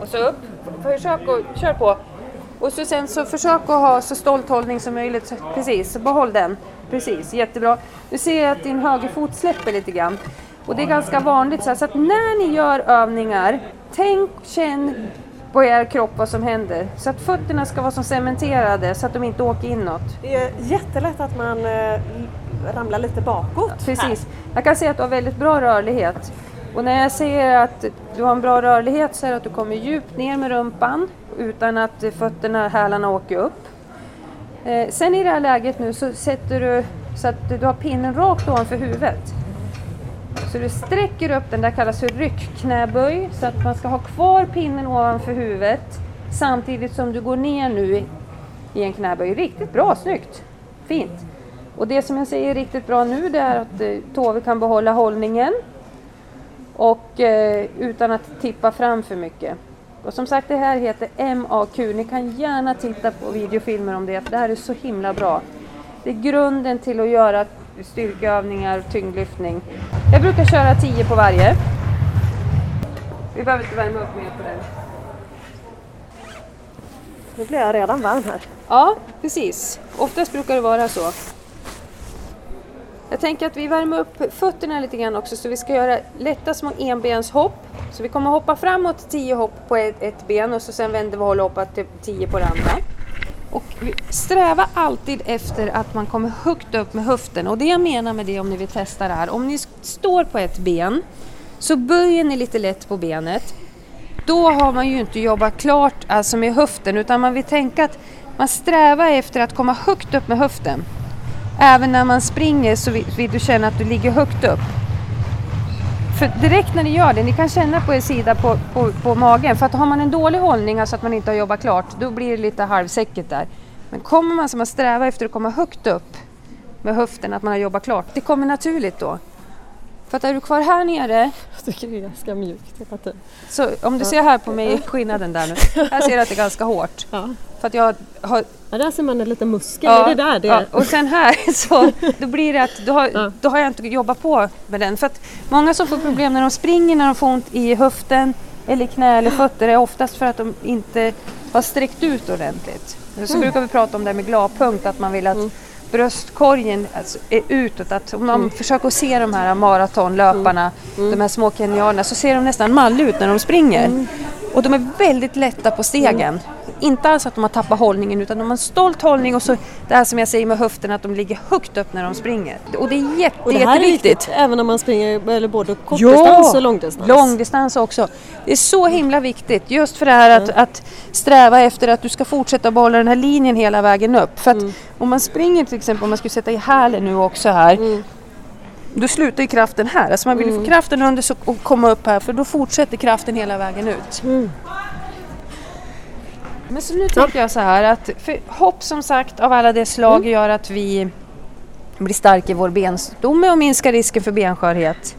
Och så upp. Försök att, kör på. Och så sen så försök att ha så stolt hållning som möjligt. Precis, behåll den. Precis, jättebra. Du ser att din högerfot släpper lite grann. Och det är ganska vanligt så, här, så att när ni gör övningar, tänk, känn på er kropp vad som händer. Så att fötterna ska vara som cementerade så att de inte åker inåt. Det är jättelätt att man eh, ramlar lite bakåt. Ja, precis. Här. Jag kan se att du har väldigt bra rörlighet. Och när jag säger att du har en bra rörlighet så är det att du kommer djupt ner med rumpan utan att fötterna, hälarna åker upp. Eh, sen i det här läget nu så sätter du så att du har pinnen rakt ovanför huvudet. Så du sträcker upp den, där kallas för ryckknäböj, så att man ska ha kvar pinnen ovanför huvudet samtidigt som du går ner nu i, en knäböj. Riktigt bra, snyggt, fint. Och det som jag säger riktigt bra nu det är att eh, Tove kan behålla hållningen och eh, utan att tippa fram för mycket. Och som sagt det här heter MAQ. Ni kan gärna titta på videofilmer om det för det här är så himla bra. Det är grunden till att göra styrkeövningar tyngdlyftning. Jag brukar köra 10 på varje. Vi behöver inte värma upp mer på den. Nu blir jag redan varm här. Ja, precis. Oftast brukar det vara så. Jag tänker att vi värmer upp fötterna lite grann också så vi ska göra lätta små enbenshopp. Så vi kommer hoppa framåt 10 hopp på ett, ett, ben och så sen vänder vi och håller hoppa till 10 på det andra. Och sträva alltid efter att man kommer högt upp med höften och det jag menar med det om ni vill testa det här, om ni står på ett ben så böjer ni lite lätt på benet. Då har man ju inte jobbat klart alltså med höften utan man vill tänka att man strävar efter att komma högt upp med höften. Även när man springer så vill du känna att du ligger högt upp. För direkt när ni gör det, ni kan känna på er sida på, på, på magen, för att har man en dålig hållning, alltså att man inte har jobbat klart, då blir det lite halvsäckigt där. Men kommer man som att sträva efter att komma högt upp med höften, att man har jobbat klart, det kommer naturligt då. För att är du kvar här nere... Jag tycker det är ganska mjukt hela tiden. Så om du ser här på mig, skillnaden där nu. Här ser du att det är ganska hårt. Ja. För att jag har... Ja, där ser man en liten muskel. Ja, det där det ja. Och sen här så då blir det att då har, ja. då har jag inte jobbat på med den. För att många som får problem när de springer, när de får ont i höften eller knä eller fötter är oftast för att de inte har sträckt ut ordentligt. Så mm. brukar vi prata om det med gladpunkt, att man vill att mm bröstkorgen alltså, är utåt. Att om man mm. försöker se de här maratonlöparna, mm. de här små kenyanerna, så ser de nästan malliga ut när de springer. Mm. Och de är väldigt lätta på stegen. Inte alls att de har tappat hållningen utan de har en stolt hållning och så det här som jag säger med höften att de ligger högt upp när de springer. Och det är jätte, och det här jätteviktigt. Är viktigt, även om man springer eller både kortdistans ja, och långdistans? långdistans också. Det är så himla viktigt just för det här att, mm. att sträva efter att du ska fortsätta behålla den här linjen hela vägen upp. För att mm. om man springer till exempel, om man skulle sätta i hälen nu också här mm då slutar ju kraften här. Alltså man vill mm. få kraften under och komma upp här för då fortsätter kraften hela vägen ut. Mm. Men så nu tänkte jag så här att hopp som sagt av alla dess slag mm. gör att vi blir starka i vår benstomme och minskar risken för benskörhet.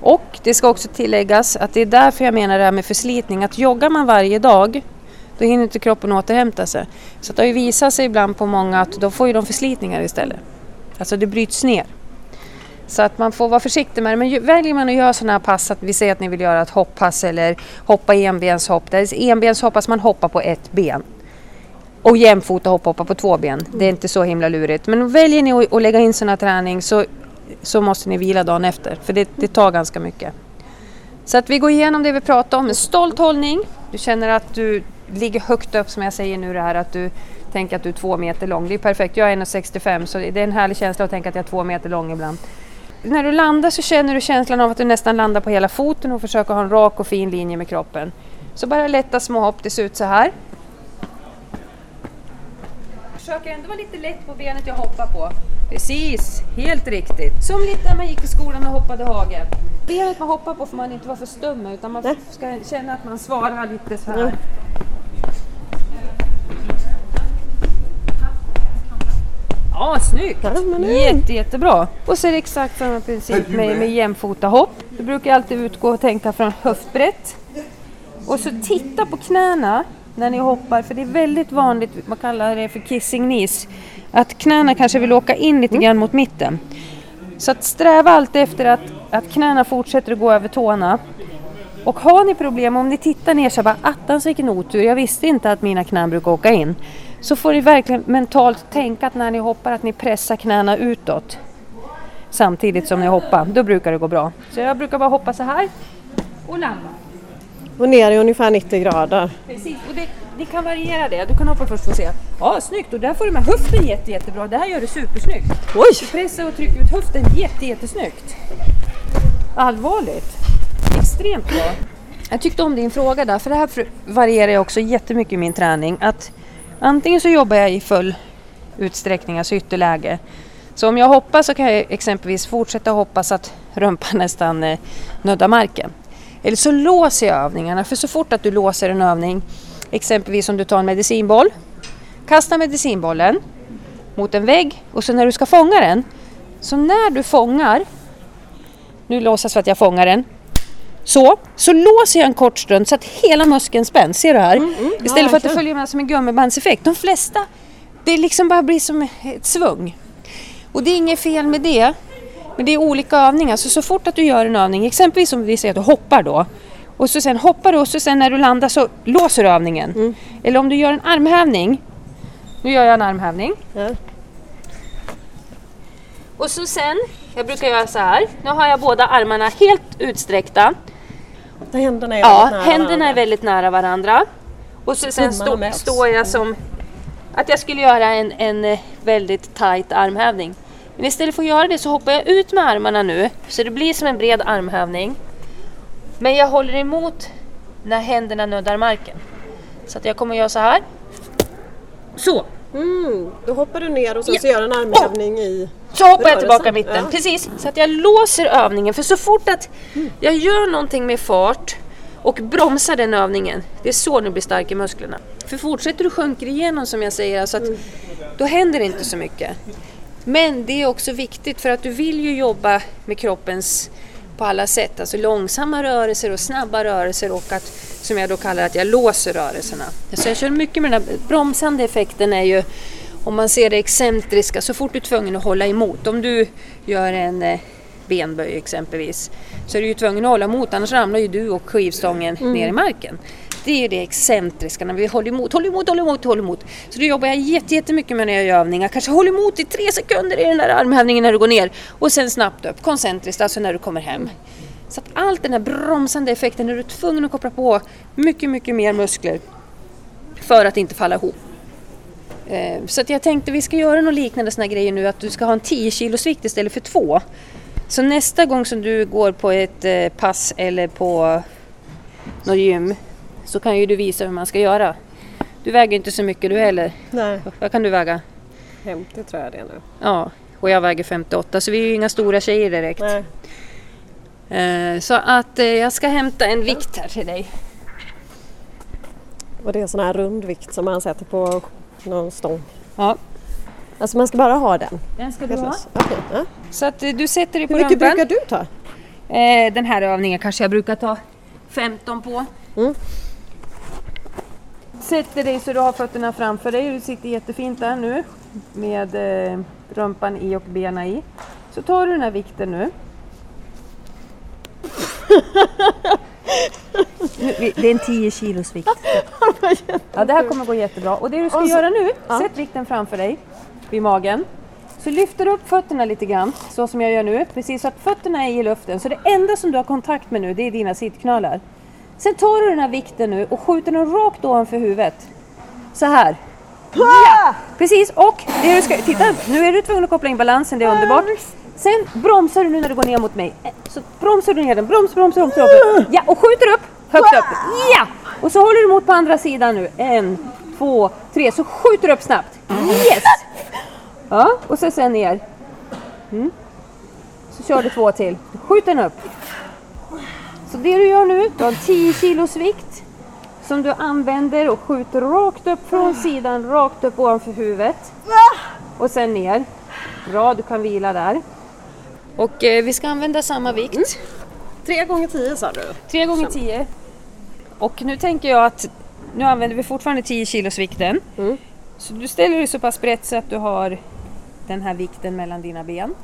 Och det ska också tilläggas att det är därför jag menar det här med förslitning, att joggar man varje dag då hinner inte kroppen återhämta sig. Så det har ju visat sig ibland på många att då får ju de förslitningar istället. Alltså det bryts ner. Så att man får vara försiktig med det. Men väljer man att göra sådana här pass, att vi säger att ni vill göra ett hopppass eller hoppa enbenshopp. Där enbenshopp, alltså man hoppar på ett ben. Och jämfota hoppa, hoppa på två ben. Det är inte så himla lurigt. Men väljer ni att lägga in sån här träning så, så måste ni vila dagen efter. För det, det tar ganska mycket. Så att vi går igenom det vi pratade om. En stolt hållning. Du känner att du ligger högt upp som jag säger nu det här att du tänker att du är två meter lång. Det är perfekt. Jag är 1,65 så det är en härlig känsla att tänka att jag är två meter lång ibland när du landar så känner du känslan av att du nästan landar på hela foten och försöker ha en rak och fin linje med kroppen. Så bara lätta små hopp, det ser ut så här. Försöker ändå vara lite lätt på benet jag hoppar på. Precis, helt riktigt. Som lite när man gick i skolan och hoppade hage. Benet man hoppar på får man inte vara för stum utan man ska känna att man svarar lite så här. Ja, snyggt! Ja, Jätte, jättebra! Och så är det exakt samma princip med, med jämfota hopp. Du brukar alltid utgå och tänka från höftbrett. Och så titta på knäna när ni hoppar, för det är väldigt vanligt, man kallar det för kissing knees, att knäna kanske vill åka in lite grann mot mitten. Så att sträva alltid efter att, att knäna fortsätter att gå över tårna. Och har ni problem, om ni tittar ner så bara attans vilken otur, jag visste inte att mina knän brukar åka in så får ni verkligen mentalt tänka att när ni hoppar att ni pressar knäna utåt samtidigt som ni hoppar. Då brukar det gå bra. Så jag brukar bara hoppa så här och landa. Och ner i ungefär 90 grader. Precis, och det, det kan variera det. Du kan hoppa först och se. Ja, snyggt! Och där får du med höften jätte, jättebra. Det här gör du supersnyggt. Oj! Du pressar och trycker ut höften jätte, jättesnyggt. Allvarligt. Extremt bra. Jag tyckte om din fråga där, för det här varierar jag också jättemycket i min träning. Att Antingen så jobbar jag i full utsträckning, alltså ytterläge. Så om jag hoppar så kan jag exempelvis fortsätta hoppa så att rumpan nästan eh, nuddar marken. Eller så låser jag övningarna, för så fort att du låser en övning, exempelvis om du tar en medicinboll, kasta medicinbollen mot en vägg och så när du ska fånga den, så när du fångar, nu låtsas vi att jag fångar den, så, så låser jag en kort stund så att hela muskeln spänns. Ser du här? Mm, mm. Ja, Istället för att det följer med som en gummibandseffekt. De flesta, det liksom bara blir som ett svung. Och det är inget fel med det. Men det är olika övningar. Så, så fort att du gör en övning, exempelvis om vi säger att du hoppar då. Och så sen hoppar du och så sen när du landar så låser du övningen. Mm. Eller om du gör en armhävning. Nu gör jag en armhävning. Ja. Och så sen, jag brukar göra så här. Nu har jag båda armarna helt utsträckta. Där Händerna är Ja, väldigt nära händerna är varandra. väldigt nära varandra. Och så sen stå, står jag som att jag skulle göra en, en eh, väldigt tight armhävning. Men istället för att göra det så hoppar jag ut med armarna nu så det blir som en bred armhävning. Men jag håller emot när händerna nuddar marken. Så att jag kommer att göra så här. Så! Mm, då hoppar du ner och sen Ja. så gör en armhävning i... Så hoppar jag Rörelsen, tillbaka i mitten. ja. Precis, så att jag låser övningen. För så fort att jag gör någonting med fart och bromsar den övningen, det är så du blir stark i musklerna. För fortsätter du sjunker igenom som jag säger, alltså att, då händer det inte så mycket. Men det är också viktigt för att du vill ju jobba med kroppens på alla sätt, alltså långsamma rörelser och snabba rörelser och att, som jag då kallar att jag låser rörelserna. Så jag kör mycket med den här bromsande effekten är ju om man ser det excentriska, så fort du är tvungen att hålla emot. Om du gör en eh, benböj exempelvis så är du ju tvungen att hålla emot annars ramlar ju du och skivstången ner i marken. Det är ju det excentriska när vi håller emot, håller emot, håller emot, håller emot. Så då jobbar jag jätte- jättemycket med när jag gör övningar. Kanske håller emot i tre sekunder i den där armhävningen när du går ner och sen snabbt upp, koncentriskt, alltså när du kommer hem. Så att allt den här bromsande effekten när du är tvungen att koppla på mycket, mycket mer muskler för att inte falla ihop. Eh, Så att jag tänkte vi ska göra något liknande såna grejer nu, att du ska ha en 10 kilos vikt istället för två. Så nästa gång som du går på ett eh, pass eller på något gym så kan ju du visa hur man ska göra. Du väger inte så mycket du heller. Nej, Vad kan du väga? 50 tror jag det är nu. Ja, och jag väger 58 så vi är ju inga stora tjejer direkt. Nej. Eh, Så att eh, jag ska hämta en vikt här till dig. Och det är sån här rundvikt som man sätter på någon stång. Ja, Alltså man ska bara ha den. den ska du ha. Okej, ja. Så att eh, du sätter dig på Hur mycket rumpan. brukar du ta? Eh, den här övningen kanske jag brukar ta 15 på. Mm. Sätter dig så du har fötterna framför dig. Du sitter jättefint där nu med eh, rumpan i och benen i. Så tar du den här vikten nu. Det är en 10 kilos vikt. Ja, det här kommer gå jättebra. Och det du ska Och så- göra nu, ja. sätt vikten framför dig vid magen. Så lyfter du upp fötterna lite grann, så som jag gör nu. Precis så att fötterna är i luften. Så det enda som du har kontakt med nu, det är dina sittknölar. Sen tar du den här vikten nu och skjuter den rakt ovanför huvudet. Så här. Ja! Precis, och det du ska, titta, nu är du tvungen att koppla in balansen, det är underbart. Sen bromsar du nu när du går ner mot mig. Så bromsar du ner den, broms, broms, broms, broms. Ja, och skjuter upp, högt upp. Ja! Och så håller du emot på andra sidan nu. En, två, tre. Så skjuter du upp snabbt. Yes! Ja, och så sen ner. Mm. Så kör du två till. Skjut den upp. Så det du gör nu, du har 10 kilos vikt som du använder och skjuter rakt upp från sidan, rakt upp ovanför huvudet. Och sen ner. Bra, du kan vila där. Och eh, vi ska använda samma vikt. Tre gånger tio sa du. 3 gånger 10. Och nu tänker jag att nu använder vi fortfarande 10 kilos vikten. Mm. Så du ställer dig så pass brett så att du har den här vikten mellan dina ben.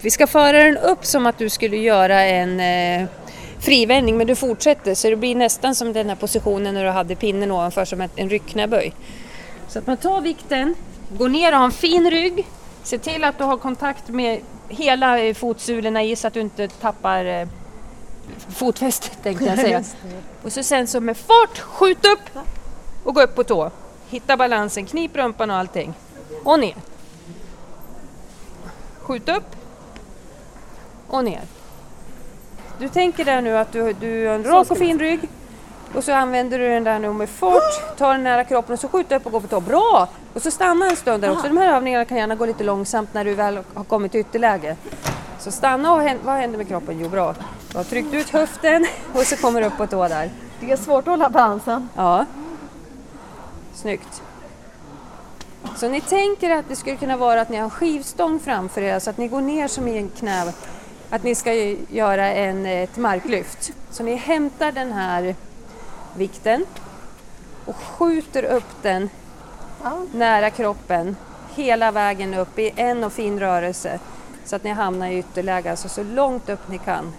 Vi ska föra den upp som att du skulle göra en eh, frivändning men du fortsätter så det blir nästan som den här positionen när du hade pinnen ovanför som en ryggknäböj. Så att man tar vikten, går ner och har en fin rygg. Se till att du har kontakt med hela fotsulorna i så att du inte tappar eh, fotfästet tänkte jag säga. Och så sen så med fart, skjut upp och gå upp på tå. Hitta balansen, knip rumpan och allting. Och ner. Skjut upp och ner. Du tänker där nu att du, du har en rak och fin rygg. Och så använder du den där nu med fart, tar den nära kroppen och så skjuter upp och går på tå. Bra! Och så stanna en stund där också. De här övningarna kan gärna gå lite långsamt när du väl har kommit till ytterläge. Så stanna och vad händer med kroppen? Jo, bra. Du har tryckt ut höften och så kommer du upp på tå där. Det är svårt att hålla balansen. Ja. Snyggt. Så ni tänker att det skulle kunna vara att ni har en skivstång framför er så att ni går ner som i en knä. Att ni ska göra en, ett marklyft. Så ni hämtar den här vikten och skjuter upp den nära kroppen hela vägen upp i en och fin rörelse så att ni hamnar i ytterläge, alltså så långt upp ni kan.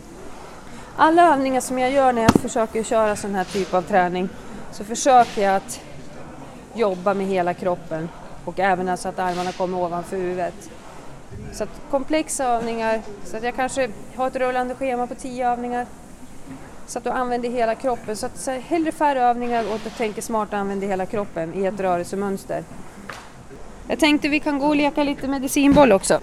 Alla övningar som jag gör när jag försöker köra sån här typ av träning så försöker jag att jobba med hela kroppen och även alltså att armarna kommer ovanför huvudet. Så att komplexa övningar, så att jag kanske har ett rullande schema på tio övningar. Så att du använder hela kroppen. Så att så hellre färre övningar och att du tänker smart och använder hela kroppen i ett rörelsemönster. Jag tänkte vi kan gå och leka lite medicinboll också.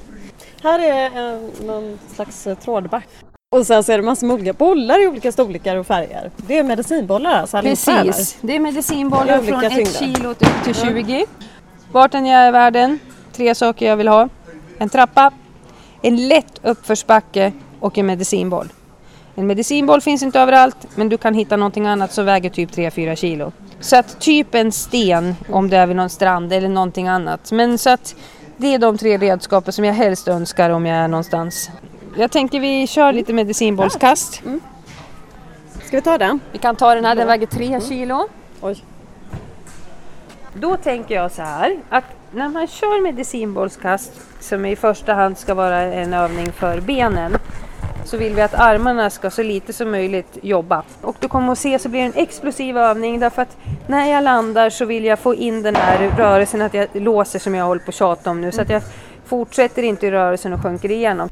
Här är en, någon slags eh, trådback. Och sen så är det massor med olika bollar i olika storlekar och färger. Det är medicinbollar alltså? Precis, det är medicinbollar från 1 kilo upp till 20. Vart än jag är i världen, tre saker jag vill ha. En trappa, en lätt uppförsbacke och en medicinboll. En medicinboll finns inte överallt men du kan hitta någonting annat som väger typ 3-4 kilo. Så att typ en sten om det är vid någon strand eller någonting annat. Men så att det är de tre redskapen som jag helst önskar om jag är någonstans. Jag tänker vi kör lite medicinbollskast. Mm. Ska vi ta den? Vi kan ta den här, den väger 3 kilo. Oj. Då tänker jag så här att när man kör medicinbollskast som i första hand ska vara en övning för benen så vill vi att armarna ska så lite som möjligt jobba. Och du kommer att se så blir det en explosiv övning därför att när jag landar så vill jag få in den här rörelsen att jag låser som jag håller på att tjata om nu så att jag fortsätter inte i rörelsen och sjunker igenom.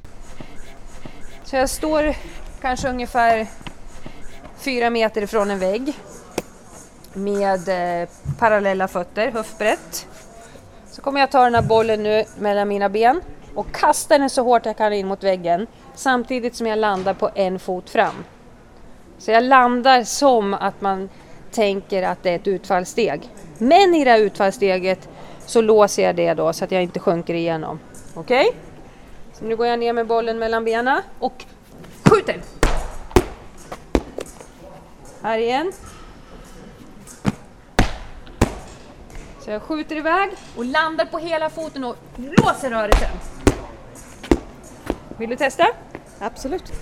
Så jag står kanske ungefär fyra meter ifrån en vägg med eh, parallella fötter, höftbrett. Så kommer jag ta den här bollen nu mellan mina ben och kasta den så hårt jag kan in mot väggen samtidigt som jag landar på en fot fram. Så jag landar som att man tänker att det är ett utfallssteg. Men i det här utfallssteget så låser jag det då så att jag inte sjunker igenom. Okej? Okay? Så nu går jag ner med bollen mellan benen och skjuter! Här igen. Så jag skjuter iväg och landar på hela foten och låser rörelsen. Vill du testa? Absolut.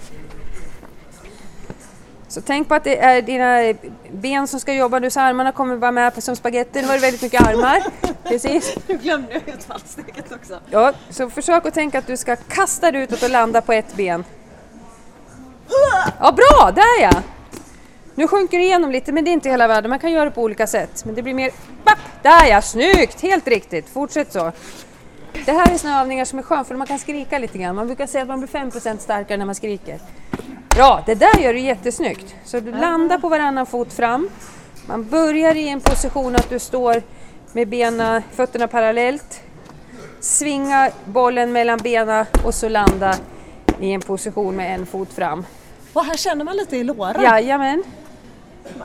Så tänk på att det är dina ben som ska jobba nu så armarna kommer vara med som spagetti. Nu var det väldigt mycket armar. Precis. Du glömde utfallssteget också. Ja, så försök att tänka att du ska kasta dig utåt och landa på ett ben. Ja, bra! Där ja! Nu sjunker det igenom lite, men det är inte hela världen. Man kan göra det på olika sätt. Men det blir mer... Bapp! Där ja, snyggt! Helt riktigt. Fortsätt så. Det här är såna övningar som är skönt för man kan skrika lite grann. Man brukar säga att man blir 5% starkare när man skriker. Bra, det där gör du jättesnyggt. Så du landar på varannan fot fram. Man börjar i en position att du står med benen, fötterna parallellt. Svinga bollen mellan benen och så landa i en position med en fot fram. Och här känner man lite i låren? Jajamän.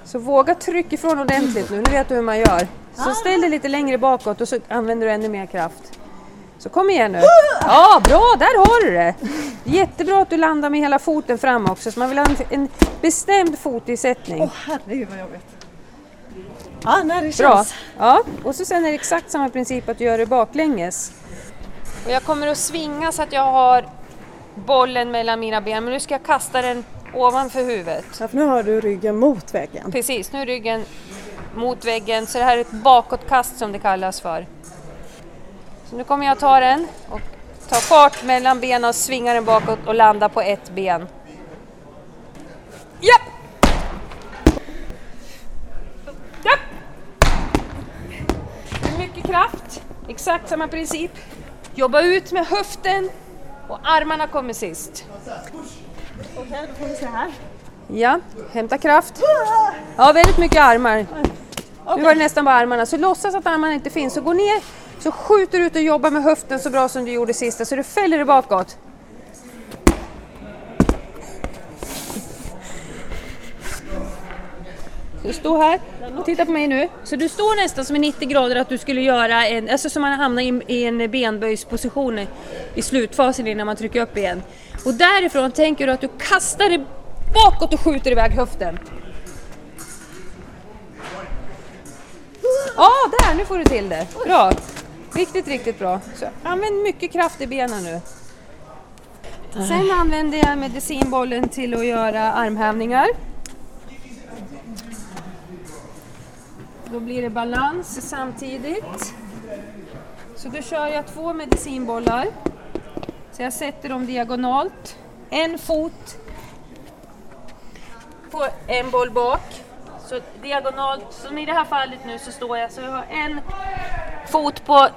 Så våga trycka ifrån ordentligt nu, nu vet du hur man gör. Så ställ dig lite längre bakåt och så använder du ännu mer kraft. Så kom igen nu. Ja, bra, där har du det. Jättebra att du landar med hela foten fram också, så man vill ha en, en bestämd fotisättning. Åh oh, herregud vad jobbigt. Ja, när det känns. Bra. Ja, och så sen är det exakt samma princip att du gör det baklänges. Och jag kommer att svinga så att jag har bollen mellan mina ben, men nu ska jag kasta den ovanför huvudet. Ja, nu har du ryggen mot väggen. Precis, nu är ryggen mot väggen, så det här är ett bakåtkast som det kallas för. Så nu kommer jag ta den och ta fart mellan benen och svinga den bakåt och landa på ett ben. Ja! Ja! Mycket kraft, exakt samma princip. Jobba ut med höften och armarna kommer sist. Okej, då får vi se här. Ja, hämta kraft. Ja, väldigt mycket armar. Nu var det nästan bara armarna, så låtsas att armarna inte finns och gå ner så skjuter du ut och jobbar med höften så bra som du gjorde sista så du fäller dig bakåt. Så stå här titta på mig nu. Så du står nästan som i 90 grader att du skulle göra en, alltså som man hamnar i, i en benböjsposition i slutfasen innan man trycker upp igen. Och därifrån tänker du att du kastar dig bakåt och skjuter iväg höften. Ja, där! Nu får du till det. Bra! Riktigt, riktigt bra. Så använd mycket kraft i benen nu. Sen använder jag medicinbollen till att göra armhävningar. Då blir det balans samtidigt. Så då kör jag två medicinbollar. Så jag sätter dem diagonalt. En fot på en boll bak. Så diagonalt, som i det här fallet nu så står jag så jag har en fot på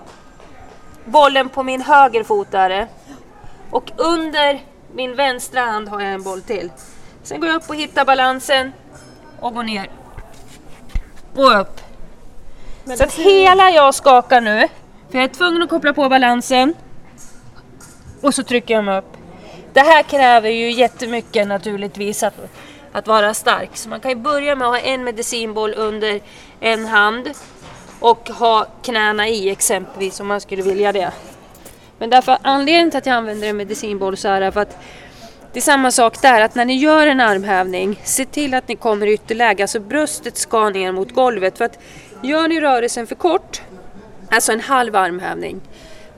bollen på min höger fot där. Och under min vänstra hand har jag en boll till. Sen går jag upp och hittar balansen och går ner. Och upp. Men så att hela jag skakar nu. För jag är tvungen att koppla på balansen. Och så trycker jag mig upp. Det här kräver ju jättemycket naturligtvis att, att vara stark. Så man kan ju börja med att ha en medicinboll under en hand. Och ha knäna i exempelvis om man skulle vilja det. Men därför anledningen till att jag använder en medicinboll så är det för att det är samma sak där, att när ni gör en armhävning, se till att ni kommer i ytterläge, alltså bröstet ska ner mot golvet. För att gör ni rörelsen för kort, alltså en halv armhävning,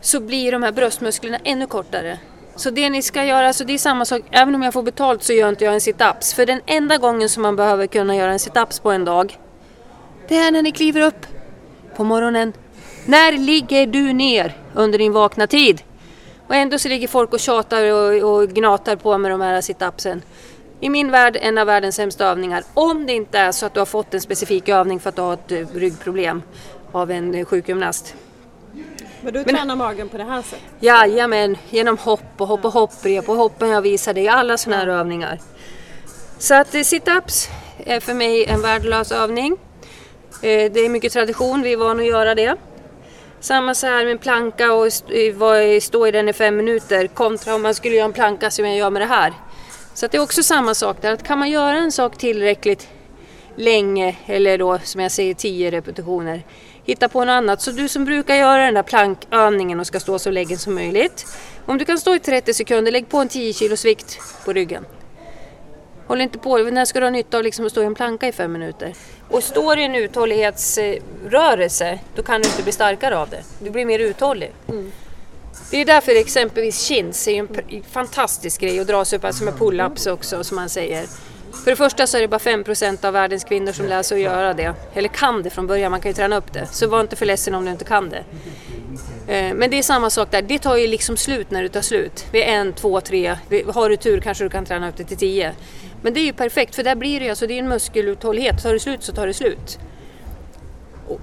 så blir de här bröstmusklerna ännu kortare. Så det ni ska göra, alltså det är samma sak, även om jag får betalt så gör inte jag en sit-ups. För den enda gången som man behöver kunna göra en sit-ups på en dag, det är när ni kliver upp på morgonen. När ligger du ner under din vakna tid? Och ändå så ligger folk och tjatar och, och gnatar på med de här sit-upsen. I min värld en av världens sämsta övningar. Om det inte är så att du har fått en specifik övning för att du har ett eh, ryggproblem av en eh, sjukgymnast. Men du tränar Men, magen på det här sättet? Jajamän, genom hopp och hopp och hopprep och hoppen jag visade i alla sådana här övningar. Så att eh, sit-ups är för mig en värdelös övning. Det är mycket tradition, vi är vana att göra det. Samma så här med planka och stå i den i fem minuter kontra om man skulle göra en planka som jag gör med det här. Så det är också samma sak där, att kan man göra en sak tillräckligt länge eller då som jag säger tio repetitioner hitta på något annat. Så du som brukar göra den där plankövningen och ska stå så länge som möjligt. Om du kan stå i 30 sekunder, lägg på en 10 kilos vikt på ryggen. Håll inte på, när ska du ha nytta av liksom att stå i en planka i fem minuter? Och står i en uthållighetsrörelse, då kan du inte bli starkare av det. Du blir mer uthållig. Mm. Det är därför exempelvis chins är en fantastisk grej att dra sig upp, alltså med pull-ups också som man säger. För det första så är det bara 5% av världens kvinnor som lär sig att göra det. Eller kan det från början, man kan ju träna upp det. Så var inte för ledsen om du inte kan det. Eh, men det är samma sak där, det tar ju liksom slut när det tar slut. Vid en, två, tre, har du tur kanske du kan träna upp det till tio. Men det är ju perfekt för där blir det ju alltså, det är en muskeluthållighet. Tar det slut så tar det slut.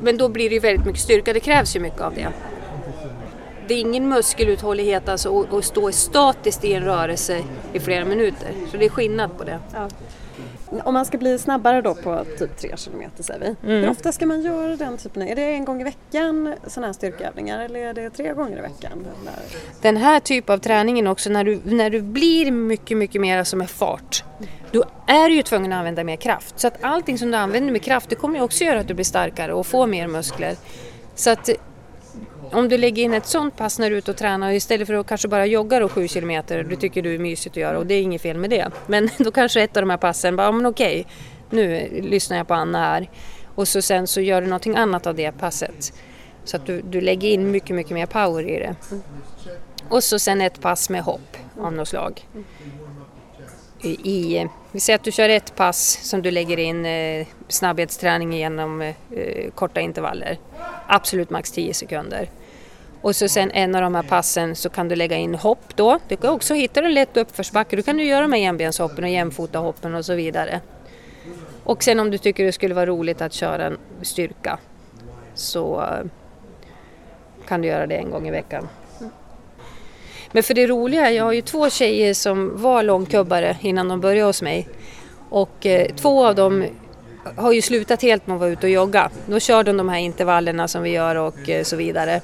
Men då blir det ju väldigt mycket styrka, det krävs ju mycket av det. Det är ingen muskeluthållighet alltså att stå statiskt i en rörelse i flera minuter. Så det är skillnad på det. Ja. Om man ska bli snabbare då på typ 3 km säger vi. Mm. Hur ofta ska man göra den typen? Är det en gång i veckan sådana här styrkeövningar eller är det tre gånger i veckan? Den här typen av träningen också när du, när du blir mycket, mycket mer som är fart. Då är du ju tvungen att använda mer kraft. Så att allting som du använder med kraft det kommer ju också göra att du blir starkare och får mer muskler. Så att om du lägger in ett sånt pass när du är ute och tränar istället för att kanske bara jogga då 7 kilometer, det tycker du är mysigt att göra och det är inget fel med det. Men då kanske ett av de här passen, bara, men okej, nu lyssnar jag på Anna här och så sen så gör du någonting annat av det passet. Så att du, du lägger in mycket, mycket mer power i det. Och så sen ett pass med hopp av något slag. I, i, vi säger att du kör ett pass som du lägger in eh, snabbhetsträning genom eh, eh, korta intervaller. Absolut max 10 sekunder. Och så sen en av de här passen så kan du lägga in hopp då. Du kan också hitta en lätt uppförsbacke. Du kan du göra med enbenshoppen och jämfotahoppen och så vidare. Och sen om du tycker det skulle vara roligt att köra en styrka så eh, kan du göra det en gång i veckan. Men för det roliga, jag har ju två tjejer som var långkubbare innan de började hos mig. Och eh, två av dem har ju slutat helt med att vara ute och jogga. Då kör de de här intervallerna som vi gör och eh, så vidare.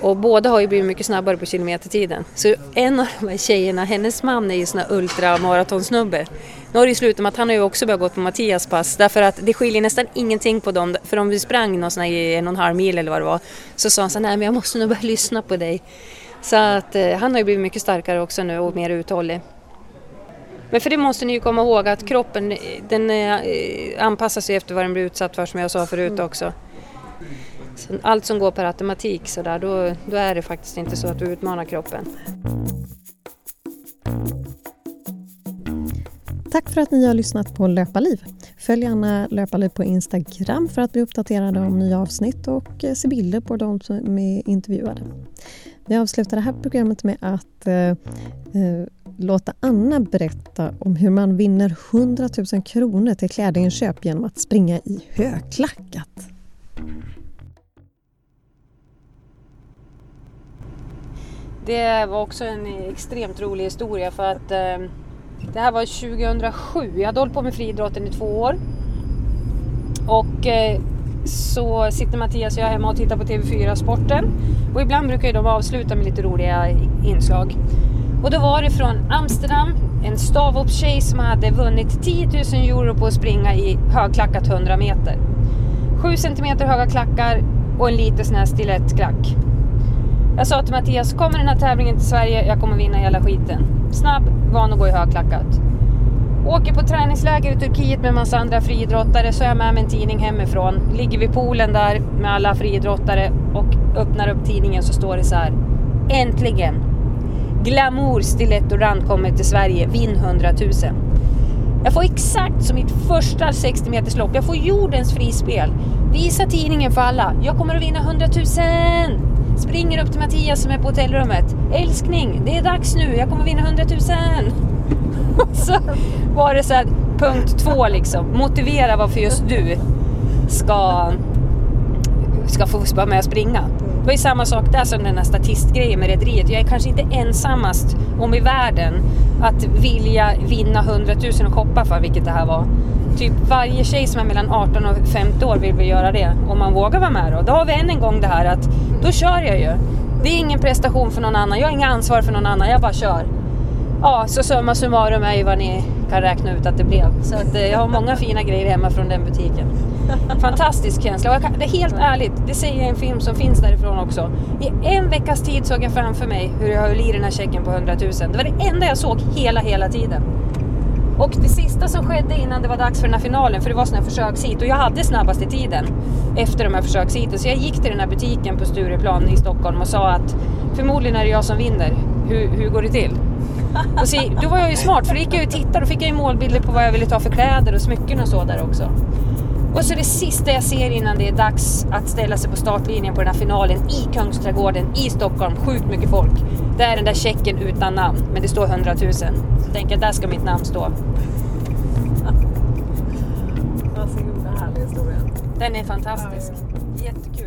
Och båda har ju blivit mycket snabbare på kilometertiden. Så en av de här tjejerna, hennes man är ju sån här ultramaratonsnubbe. Nu har det ju slutat med att han har ju också börjat gå på Mattias pass. Därför att det skiljer nästan ingenting på dem. För om vi sprang någon sån här en och en halv mil eller vad det var. Så sa han så här, nej men jag måste nog börja lyssna på dig. Så att eh, han har ju blivit mycket starkare också nu och mer uthållig. Men för det måste ni ju komma ihåg att kroppen den eh, anpassar sig efter vad den blir utsatt för som jag sa förut också. Allt som går per automatik så där, då, då är det faktiskt inte så att du utmanar kroppen. Tack för att ni har lyssnat på Löparliv. Följ gärna Löparliv på Instagram för att bli uppdaterade om nya avsnitt och eh, se bilder på de som är intervjuade. Vi avslutar det här programmet med att eh, eh, låta Anna berätta om hur man vinner 100 000 kronor till klädinköp genom att springa i högklackat. Det var också en extremt rolig historia för att eh, det här var 2007. Jag hade hållit på med friidrotten i två år. Och eh, så sitter Mattias och jag hemma och tittar på TV4 Sporten. Och ibland brukar de avsluta med lite roliga inslag. Och då var det från Amsterdam, en stavhoppstjej som hade vunnit 10 000 euro på att springa i högklackat 100 meter. 7 cm höga klackar och en liten sån här stilettklack. Jag sa till Mattias, kommer den här tävlingen till Sverige, jag kommer vinna hela skiten. Snabb, van att gå i högklackat. Åker på träningsläger i Turkiet med massa andra friidrottare så är jag med mig en tidning hemifrån. Ligger vid poolen där med alla friidrottare och öppnar upp tidningen så står det så här. Äntligen! Glamour Stiletto Run kommer till Sverige, vinn 100 000. Jag får exakt som mitt första 60 meters lopp. Jag får jordens frispel. Visa tidningen för alla. Jag kommer att vinna 100 000! Springer upp till Mattias som är på hotellrummet. Älskling, det är dags nu. Jag kommer vinna 100 000. så var det så här, punkt två liksom. Motivera varför just du ska, ska få vara med och springa. Det var ju samma sak där som den här statistgrejen med rederiet. Jag är kanske inte ensammast om i världen att vilja vinna 100 000 och shoppa för, vilket det här var. Typ varje tjej som är mellan 18 och 50 år vill väl göra det. Om man vågar vara med då. Då har vi än en gång det här att då kör jag ju. Det är ingen prestation för någon annan. Jag har inga ansvar för någon annan. Jag bara kör. Ja, så summa summarum är ju vad ni kan räkna ut att det blev. Så att, eh, jag har många fina grejer hemma från den butiken. Fantastisk känsla. Och kan, det är helt ärligt, det säger jag i en film som finns därifrån också. I en veckas tid såg jag framför mig hur jag höll i den här checken på 100 000. Det var det enda jag såg hela, hela tiden. Och det sista som skedde innan det var dags för den här finalen, för det var sådana här försökshit och jag hade snabbaste tiden efter de här försökshiten. Så jag gick till den här butiken på Stureplan i Stockholm och sa att förmodligen är det jag som vinner. Hur, hur går det till? Och så, då var jag ju smart för då gick jag och tittade och fick jag ju målbilder på vad jag ville ta för kläder och smycken och så där också. Och så det sista jag ser innan det är dags att ställa sig på startlinjen på den här finalen i Kungsträdgården i Stockholm. Sjukt mycket folk. Det är den där checken utan namn, men det står 100 000. Så tänker jag, där ska mitt namn stå. Den är fantastisk. Jättekul.